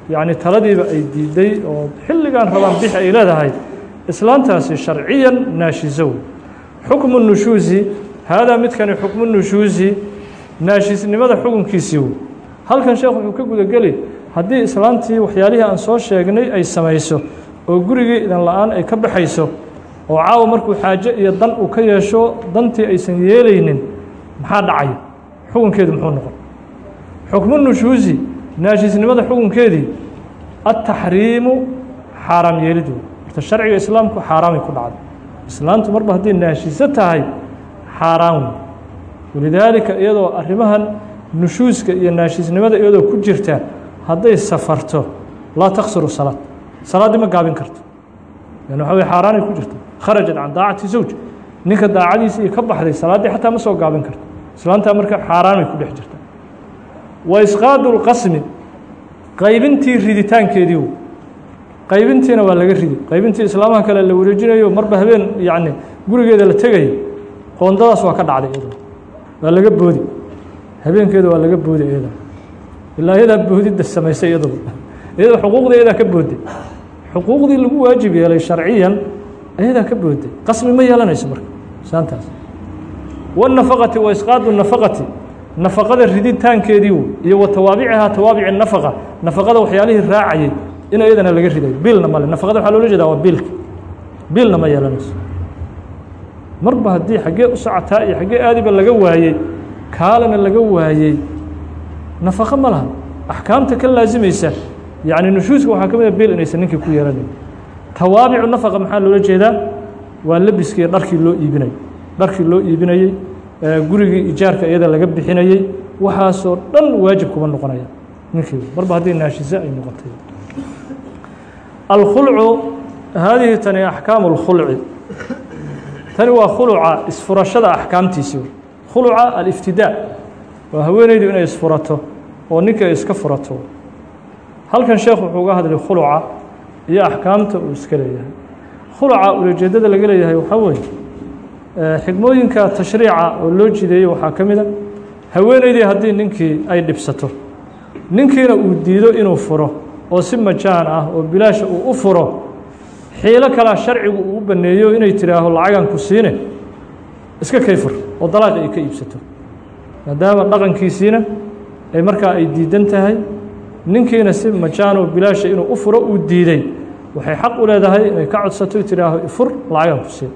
yacni taladiiba ay diiday oo xilligan rabaan bixi ay leedahay islaantaasi sharciyan naashiso xukmu nushuusi haadaa midkani xukmu nushuusi naashisnimada xukunkiisii wey halkan sheekh wuxuu ka gudageli haddii islaantii waxyaalihii aan soo sheegnay ay samayso oo gurigii idan la'aan ay ka baxayso oo caawa markuu xaajo iyo dan uu ka yeesho dantii aysan yeelaynin maxaa dhacaya? Xukunkeedu muxuu noqon. Xukmu nushuusi naashisnimada xukunkeedii aلtaxriimu xaaraam yeelid wey horta sharciga islaamku xaaraamay ku dhacday. Islaantu marba haddii naashiso tahay xaaraan wey walidaalika iyadoo arrimahan nushuuska iyo naashisnimada iyadoo ku jirta hadday safarto laa taksuru salaad salaaddii ma gaabin karto. Lan waxa wey xaaraanay ku jirta kharajat can daacati zawj. Ninka daacadiisii ka baxday salaaddii xataa ma soo gaabin karto. Islaantaa marka xaaraanay ku dhex jirta. Wa isqaadu اlqasmi qaybintii riditaankeedii w qaybintiina waa laga ridi qaybintii islaamaha kale la wareejinayo marba habeen yacni gurigeeda la tegayo qoondadaas waa ka dhacday iyadoo waa laga boodi. Habeenkeeda waa laga boodi iyada ilaa iyadaa boodidda samaysay iyadoo. Iyadoo xuquuqda ka boodday xuquuqdii lagu waajib yeelay sharciyan ayadaa ka booday. Qasmi ma yeelanayso marka saantaas. Wالnafaqati wa isqaadu nafaqati nafaqada riditaankeedii iyo wa tawaabicihaa tawaabic nafaqa nafaqada waxyaalihii raacayay in ayadana laga riday. Biilna male nafaqada waxaa loola jeedaa waa biilka. Biilna ma yeelanayso. Marba haddii xaggee u socotaa iyo xaggee aadiba laga waayey kaalana laga waayey nafaqo ma laha. Axkaamta ka laasimaysa yaعni نushuuska waxaa ka mida bil inaysan ninkii ku yeelanayn tawaabicu نفقة maxaa loola jeedaa waa lebiskii dharkii loo iibinayo dharkii loo iibinayey gurigii ijaarka iyada laga bixinayey waxaasoo dhan waajib kuma noqonaya ninkii marba haddii naashise ay noqotay alkhulcu haadihi tani axkaamu اlkhulci tani waa khuluca isfurashada axkaamtiisi khuluca aliftidaa waa haweeneydu inay isfurato oo ninkii ay iska furato halkan sheekh wuxuu uga hadlay khuluca iyo axkaamta uu iska leeyahay. Khuluca ulajeedada laga leeyahay waxaa weeye xigmooyinka tashriica oo loo jideeyey waxaa ka mida haweeneydii haddii ninkii ay dhibsato ninkiina uu diido inuu furo oo si majaan ah oo bilaasha uu u furo xiilo kalea sharcigu uu u baneeyo inay tidhaaho lacagan ku siine iska kayfur oo dalaaq ay ka iibsato. Maadaama dhaqankiisiina ay markaa ay diidan tahay ninkiina si majaan oo bilaasha inuu u furo uu diiday. Waxay xaq u leedahay inay ka codsato tidhaaho ifur lacagan ku siin.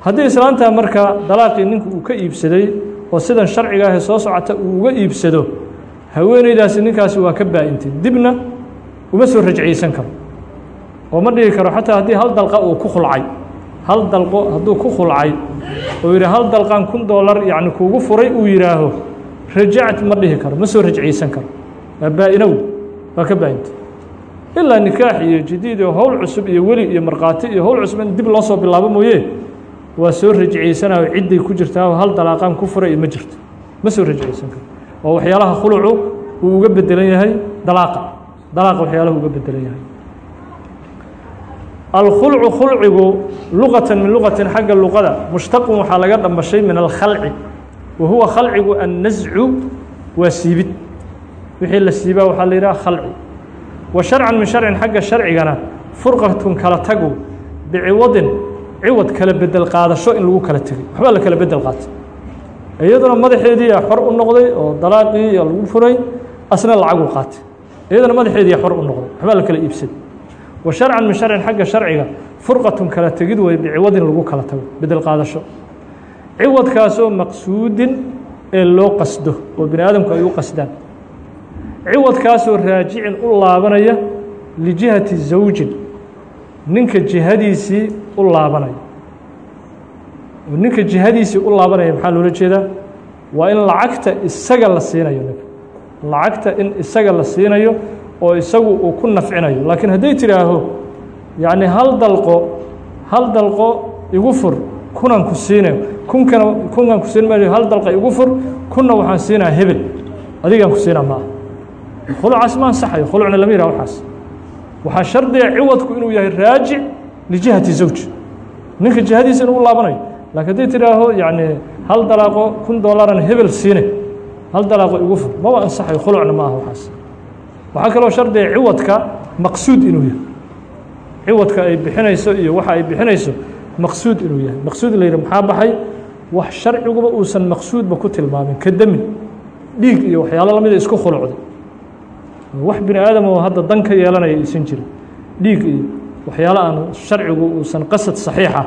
Haddii islaantaa markaa dalaaqii ninku uu ka iibsaday oo sidan sharciga ahe soo socota uu uga iibsado haweeneydaasi ninkaasi waa ka baa-intay. Dibna uma soo rajciyeysan karo. Oo ma dhihi karo xataa haddii hal dalqa uu ku khulcay. Hal dalqo hadduu ku khulcay oo yidhi hal dalqan kun doolar yacni kuugu furay uu yidhaaho. Rajact ma dhihi karo ma soo rajciyeysan karo waa baa-inow waa ka baa-intay ilaa nikaax iyo jadiid iyo howl cusub iyo weli iyo markhaati iyo howl cusub in dib loo soo bilaabo mooye. Waa soo rajciyeysanayo cidday ku jirtaa hal dalaaqaan ku furay ma jirto. Ma soo rajciyeysan karo oo waxyaalaha khulucu uu uga bedelan yahay dalaaqa. Dalaaqa waxyaalaha uga bedelan yahay. Alkhulcu khulcigu luqatan min luqatin xagga luqada mushtaqun waxaa laga dhambashay min alkhalci. Wa huwa khalcigu annascu waa siibid wixii la siibaa waxaa la yidhaha khalci. Wa sharcan min sharcin xagga sharcigana furqatun kala tagu biciwadin ciwad kala bedel qaadasho in lagu kala tegay waxbaa la kala bedel qaatay. Iyaduna madaxeediiyaa xor u noqday oo dalaaqii lagu furay asna lacagu qaatay. Iyaduna madaxeediiya xor u noqday. Waxbaa la kala iibsaday. Wa sharcan min sharcin xagga sharciga furqatun kala tegid wey biciwadin lagu kala tago bedel qaadasho. Ciwadkaasoo maqsuudin ee loo qasdo oo bini aadamku ay u qasdaan ciwadkaasoo raajicin u laabanaya lijihati zawjin ninka jihadiisii u laabanayo oo ninka jihadiisii u laabanaya maxaa loola jeedaa? Waa in lacagta isaga la siinayo ninka. Lacagta in isaga la siinayo oo isagu uu ku nafcinayo. Laakiin hadday tidhaaho yacni hal dalqo hal dalqo igu fur kunan ku siinayo. Kunkana kunkan ku siin maayo hal dalqa igu fur kunna waxaan siinaa hebel. Adigaan ku siinaa maaha khulucaas ma ansaxayo khulucna lama yidhaha waxaas. Waxaa shardiga ciwadku inuu yahay raajic lijihati zawj ninka jihadiisa inuu laabanayo laakiin hadday tidhaaho yacni hal dalaaqo kun dollaran hebel siine hal dalaaqo igu fur maba ansaxayo khulucna ma aha waxaas. Waxaa kaloo shardiga ciwadka maqsuud inuu yahay. Ciwadka ay bixinayso iyo waxa ay bixinayso maqsuud inuu yahay. Maqsuud la yidhi maxaa baxay? Wax sharciguba uusan maqsuudba ku tilmaamin ka demin dhiig iyo waxyaalo lamida isku khulucday wax bini aadam oo hadda dan ka yeelanaya aysan jirin dhiig iyo waxyaalo aan sharcigu uusan qasad saxiixa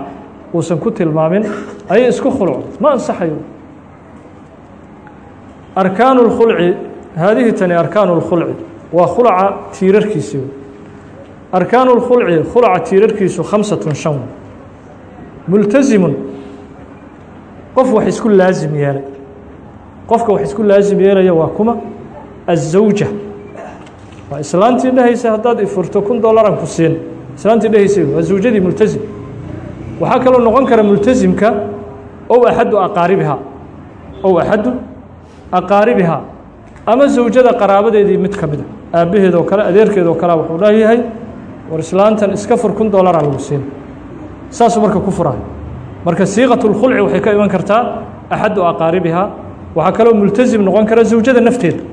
uusan ku tilmaamin ayay isku khulucday ma ansaxayo arkaanu اlkhulci haadihi tani arkaanu اlkhulci waa khulaca tiirarkiisii arkaanu اlkhulci khulaca tiirarkiisu khamsatun shan multasimun qof wax isku laasim yeelay qofka wax isku laasim yeelaya waa kuma الزawja waa islaantii dhehaysa haddaad ifurto kun dollaran ku siin. Islaantii dhehaysa waa zawjadii multasim waxaa kaloo noqon kara multasimka ow axadu aqaaribihaa. Ow axadu aqaaribihaa. Ama zawjada qaraabadeedii mid ka mida aabbaheed oo kale adeerkeed oo kale wuxuu leeyahay war islaantan iska fur kun dollaraa lagu siin. Saasuu marka ku furahay. Marka siiqat اlkhulci waxay ka iman kartaa axadu aqaaribihaa. Waxaa kaloo multasim noqon kara zawjada nafteeda.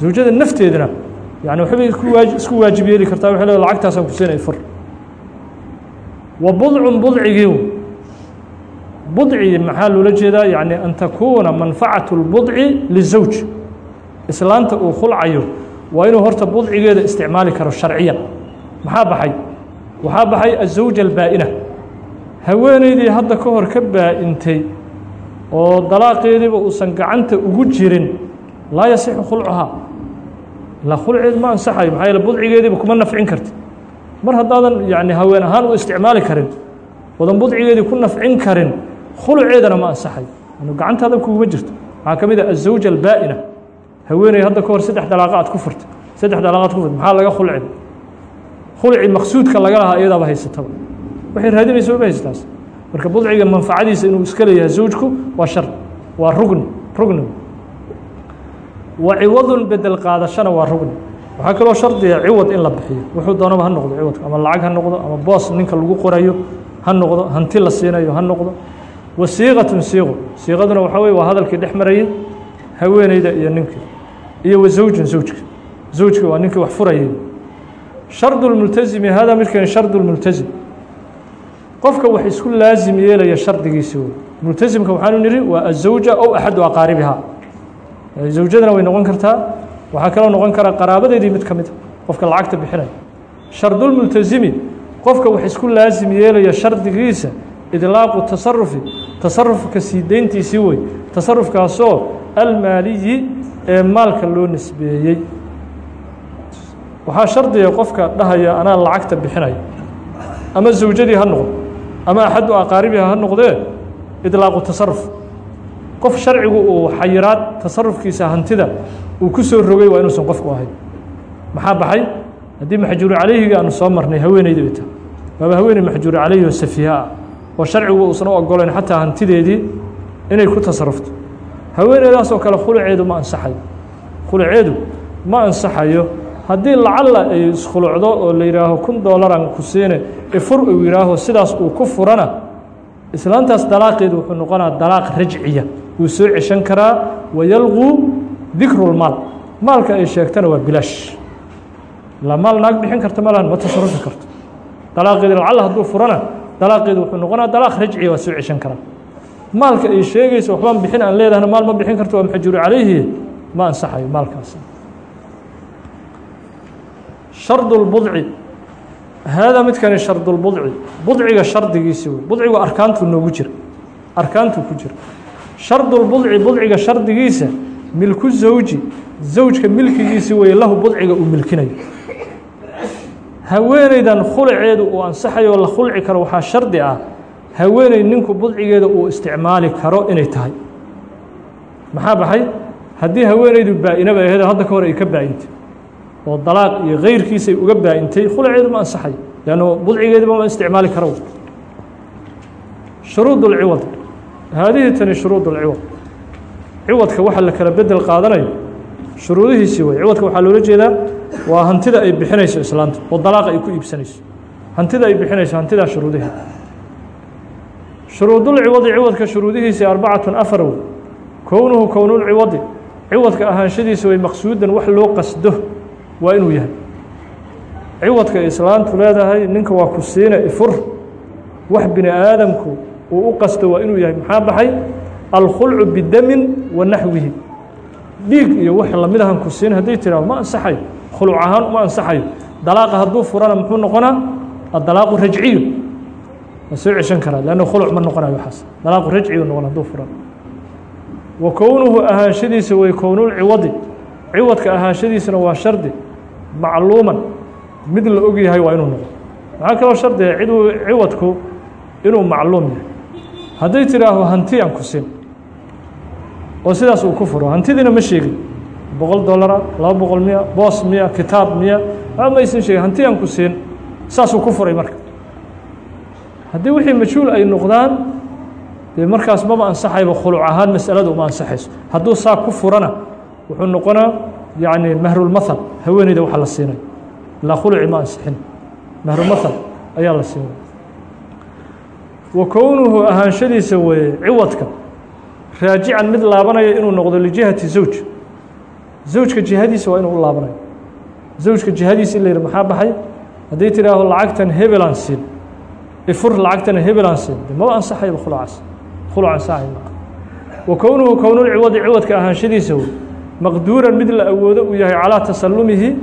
Zawjada nafteedna yani waxbay isku waajib yeeli kartaa. Waxay leedahay lacagtaasaan ku siinay fur. Wa budcun budcigii budci maxaa loola jeedaa? Yani an takuuna manfacaة اlbudci lizawj. Islaanta uu khulcayo waa inuu horta budcigeeda isticmaali karo sharciyan. Maxaa baxay? Waxaa baxay azawja albaa'ina. Haweeneydii hadda ka hor ka baa-intay oo dalaaqeediiba uusan gacanta ugu jirin laa yasixu khulcuhaa la khulceed ma ansaxayo maxaa yeele budcigeediiba kuma nafcin karti. Mar haddaadan yani haween ahaan u isticmaali karin wadan budcigeedii ku nafcin karin khuluceedana ma ansaxayo. Anu gacantaadan kuguma jirto. Waxaa ka mid ah azawja albaa'ina haweeney hadda ka hor saddex dalaaqa aad ku furtay saddex dalaaqa ad ku furtay maxaa laga khulci khulci maqsuudka laga lahaa iyadaaba haysataba. Waxay raadinaysa ma haystaas. Marka budciga manfacadiisa inuu iska leeyahay zawjku waa shar waa rugni rugni wa ciwadun bedel qaadashana waa rugni waxaa kaloo shardiga ciwad in la bixiyo. Wuxuu doonaba ha noqdo ciwadku ama lacag ha noqdo ama boos ninka lagu qorayo ha noqdo hanti la siinayo ha noqdo. Wa siiqatun siiqaduna waxaa weye waa hadalkii dhex marayay haweeneyda iyo ninkii iyo wa zawjka. Zawjka waa ninkii wax furayay. Shardu lmultasimi hada lmultasim qofka wax isku laasim yeelaya shardigiisi wey multasimka waxaanu nidhi waa azawja ow axadu aqaaribihaa zawjadana way noqon kartaa. Waxaa kaloo noqon kara qaraabadeedii mid ka mid a qofka lacagta bixinaya. Shardulmultasimi qofka wax isku laasim yeelaya shardigiisa idlaaqu tasarufi tasarufka sii deyntiisii wey tasarufkaasoo almaaliyi ee maalka loo nisbeeyey. Waxaa shardiga qofka dhahaya anaa lacagta bixinaya ama zawjadii ha noqdo ama axadu aqaaribiha ha noqdee idlaaqu tasaruf qof sharcigu uu xayiraad tasarufkiisa hantida uu ku soo rogay waa inuusan qofku ahayn. Maxaa baxay? Haddii maxjuuru calayhiga aanu soo marnay haweeneyda ita waaba haweeney maxjuuru calayhi oo safiiha ah oo sharcigu uusan u ogolayn xataa hantideedii inay ku tasarufto. Haweeneydaasoo kale khuluceedu ma ansaxayo. Khuluceedu ma ansaxayo haddii lacalla ay iskhulucdo oo la yidhaaho kun dollaran ku siine ifur uu yidhaaho sidaas uu ku furana islaantaas dalaaqeedu wuxuu noqonaa dalaaq rajciya wuu soo ceshan karaa wayalquu dikrulmaal maalka ay sheegtana waa bilaash. Ilaa maal naag bixin karta malahan ma tasarufi karto. Dalaaqeedi lacalla hadduu furana dalaaqeedu wuxuu noqonaa dalaaq rajciya waa soo ceshan karaa. Maalka ay sheegayso waxbaan bixin aan leedahna maal ma bixin karto waa maxjuuru calayhi ma ansaxayo maalkaas. Shardu lbudci haadaa midkani shardu lbudci budciga shardigiisi wey budcigu arkaantuu noogu jira arkaantuu ku jira shardu lbudci budciga shardigiisa milku zawji zawjka milkigiisi weye lahu budciga uu milkinayo haweeneydan khulaceedu uu ansaxayo la khulci karo waxaa shardi ah haweeney ninku budcigeeda uu isticmaali karo inay tahay. Maxaa baxay? Haddii haweeneydu baa-inaba aheed hadda ka hor ay ka baa-intay oo dalaaq iyo keyrkiisay uga baa-intay khulaceedu ma ansaxayo leanno budcigeediba ma isticmaali karo. Shuruud اlciwad haadihi tani shuruud اlciwad ciwadka waxa la kala bedel qaadanayo shuruudihiisii wey ciwadka waxaa loola jeedaa waa hantida ay bixinayso islaanta oo dalaaqa ay ku iibsanayso hantida ay bixinayso hantidaa shuruudihi shuruudulciwadi ciwadka shuruudihiisii arbacatun afar wey kownuhu kownulciwadi ciwadka ahaanshadiisa way maqsuudan wax loo qasdo waa inuu yahay ciwadka islaantu leedahay ninka waa ku siina ifur wax bini aadamku uu u qasto waa inuu yahay maxaa baxay? Alkhulcu bidamin wa naxwihi dhiig iyo wax lamidahan ku siin hadday tiraahdo ma ansaxayo khuluc ahaan uma ansaxayo dalaaqa hadduu furana muxuu noqonaa? Adalaaqu rajciyu. Waa soo ceshan karaa leanna khuluc ma noqonayo waxaas. Dalaaqu rajciyu noqon hadduu furan wa kownuhu ahaanshadiisa way kownulciwadi ciwadka ahaanshadiisana waa shardi. Macluuman. Mid la og yahay waa inuu noqo maxaa kaloo shardiga ciwadku inuu macluum yahay hadday tidhaaho hanti aan ku siin. Oo sidaas uu ku furo. Hantidiina ma sheegin. Boqol dollara laba boqol miya boos miya kitaab miya. A maysan sheegin hanti aan ku siin. Saasuu ku furay marka. Haddii wixii majhuul ay noqdaan dee markaas mama ansaxayba khuluc ahaan masalada uma ansaxayso. Hadduu saa ku furana wuxuu noqonaa yacni mahrulmathal haweeneyda waxa la siinay. Ilaa khuluci ma ansixin mahrulmathal ayaa la siinay wa ahaanshadiisa weeye ciwadka. Raajican mid laabanaya inuu noqdo lijihati zawj. Zawjka jihadiisa waa inuu u laabanayo. Zawjka jihadiisa in la yihi maxaa baxay? Haddii tidhaaho lacagtan hebelan siin ifur lacagtana hebelan siin de maba ansaxayba khulucaas khuluc ansaxay maa wa kownulciwadi ciwadka ahaanshadiisa wey maqduuran mid la awoodo uu yahay calaa tasalumihi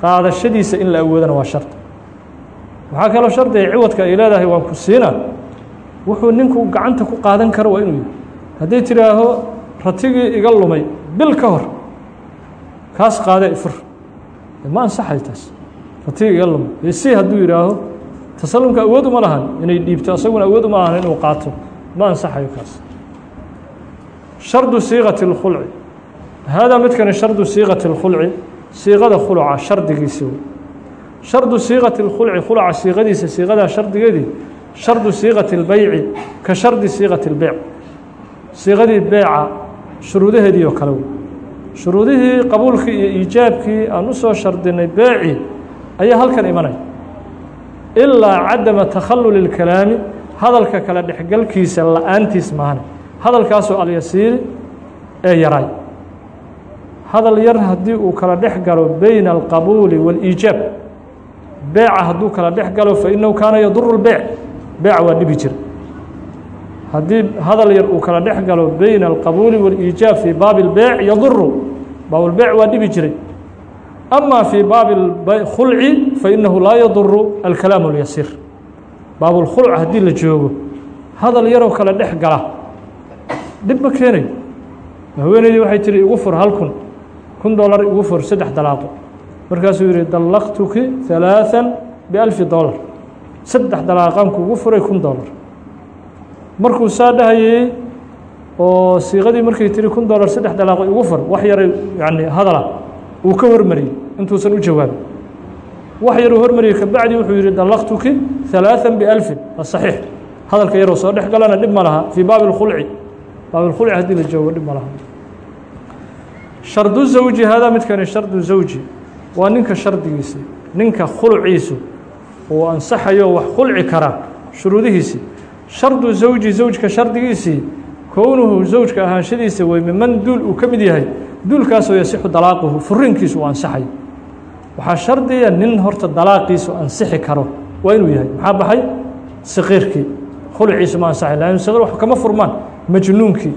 qaadashadiisa in la awoodana waa shardi waxaa kaloo shardiga ciwadka ay leedahay waan ku siina wuxuu ninku gacanta ku qaadan karo waa inuu yahy hadday tidhaaho ratigii iga lumay bil ka hor kaas qaade ifur ma ansaxay taas ratigii iga lumay si hadduu yidhaaho tasalumka awood uma lahan inay dhiibto isaguna awood uma lahan inuu qaato ma ansaxayo kaas shardu siiqati اlkhulci haadaa midkani shardu siiqati اlkhulci siiqada khuluca shardigiisi wey shardu siiqati اlkhulci khuluca siiqadiisa siiqadaa shardigeedii shardu siiqati اlbeyci ka shardi siiqati اlbeyc siiqadii beeca shuruudaheedii oo kale wey shuruudihii qabuulkii iyo iijaabkii aan u soo shardinay beeci ayaa halkan imanaya ilaa cadama takhalluli اlkalaami hadalka kala dhexgalkiisa la-aantiis maahane hadalkaasoo alyasiiri ee yaray hadal yar haddii uu kala dhex galo beyna alqabuuli waاliijaab beeca hadduu kala dhex galo fainahu kaana yaduru lbeyc beeca waa dhibi jira haddii hadal yar uu kala dhex galo beyna alqabuuli waاliijaab fii baabi اlbeyc yaduru baabulbeyc waa dhibi jiray ama fii baabi khulci fainahu laa yaduru alkalaamu اlyasiir baabulkhulc haddii la joogo hadal yaroo kala dhex gala dhib ma keenayo haweeneydii waxay tihi igu fur hal kun kun dollar igu fur saddex dalaaqo markaasuu yihi dallaqtuki ثalaaثa bialfi dollar saddex dalaaqaan kugu furay kun dollar markuu saa dhahayey oo siiqadii markay tiri kun dollar saddex dalaaqo igu fur wax yaray yani hadala uu ka hormariyey intuusan u jawaabin wax yaruu hormariyey kabacdi wuxuu yihi dallaqtuki ثalaaثa bialfin waa saxiix hadalka yaroo soo dhex galana dhib ma laha fii baabi اlkhulci baabilkhulci haddii la joogo dhib ma laha shardu zawji haadaa midkani shardu zawji waa ninka shardigiisi ninka khulciisu uu ansaxayo wax khulci karaa shuruudihiisii shardu zawji zawjka shardigiisii kownuhu zawjka ahaanshadiisa wey miman duul uu ka mid yahay. Duulkaasoo yasixu dalaaquhu furiinkiisu uu ansaxayo waxaa shardiya nin horta dalaaqiisu ansixi karo. Waa inuu yahay. Maxaa baxay? Saqiirkii khulciisu ma ansaxay laakiin saqiir wax kama furmaan. Majnuunkii.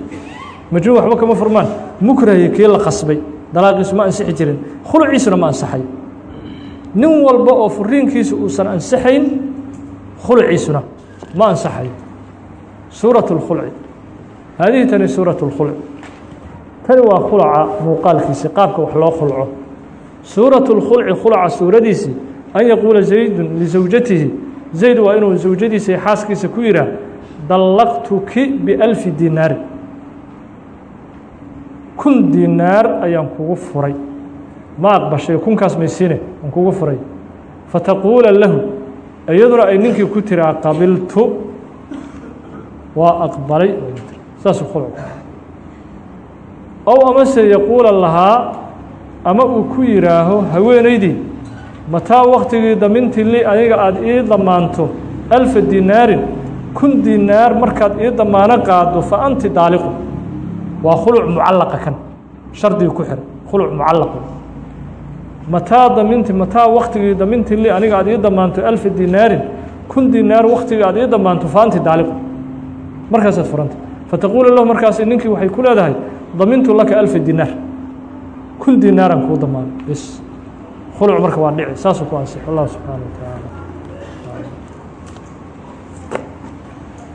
Majnuun waxba kama furmaan. Mukrahi kii la qasbay. Dalaaqiisu ma ansixi jirin. Khulciisuna ma ansaxay nin walba oo furiinkiisu uusan ansaxayn khulciisuna ma ansaxayo suuraة اlkhulci haadihi tani suuraة اlkhulci tani waa khulca muuqaalkiisi qaabka wax loo khulco suuraة اlkhulci khulca suuradiisii an yaquula zaydun lisawjatihi zayd waa inuu zawjadiisa iyo xaaskiisa ku yihaah dallaqtuki bialfi dinaari kun dinaar ayaan kugu furay ma aqbashay kunkaas maysiine aan kugu furay. Fataquula lahu iyaduna ay ninkii ku tiraa qabiltu waa aqbalay. Saasuu khulc ow amase yaquula lahaa ama uu ku yidhaaho haweenaydii mataa waktigii damintii li aniga aada ii damaanto alfa dinaarin kun dinaar markaad ii damaano qaado fa anti daaliqu. Waa khuluc mucallaqa kan shardigii ku xiray khuluc mucallaqu mataa daminti mataa waktigii damintii li aniga aad ii damaanto alfa dinaarin kun dinaar waktigii aad ii damaanto fa anti daaliqu markaasaad furanta. Fataquulu lahu markaas ninkii waxay ku leedahay damintu laka alfa dinaar. Kun dinaaraan kuu damaano bs khuluc marka waa dhici saasuu ku ansix allah subxaana wa tacaala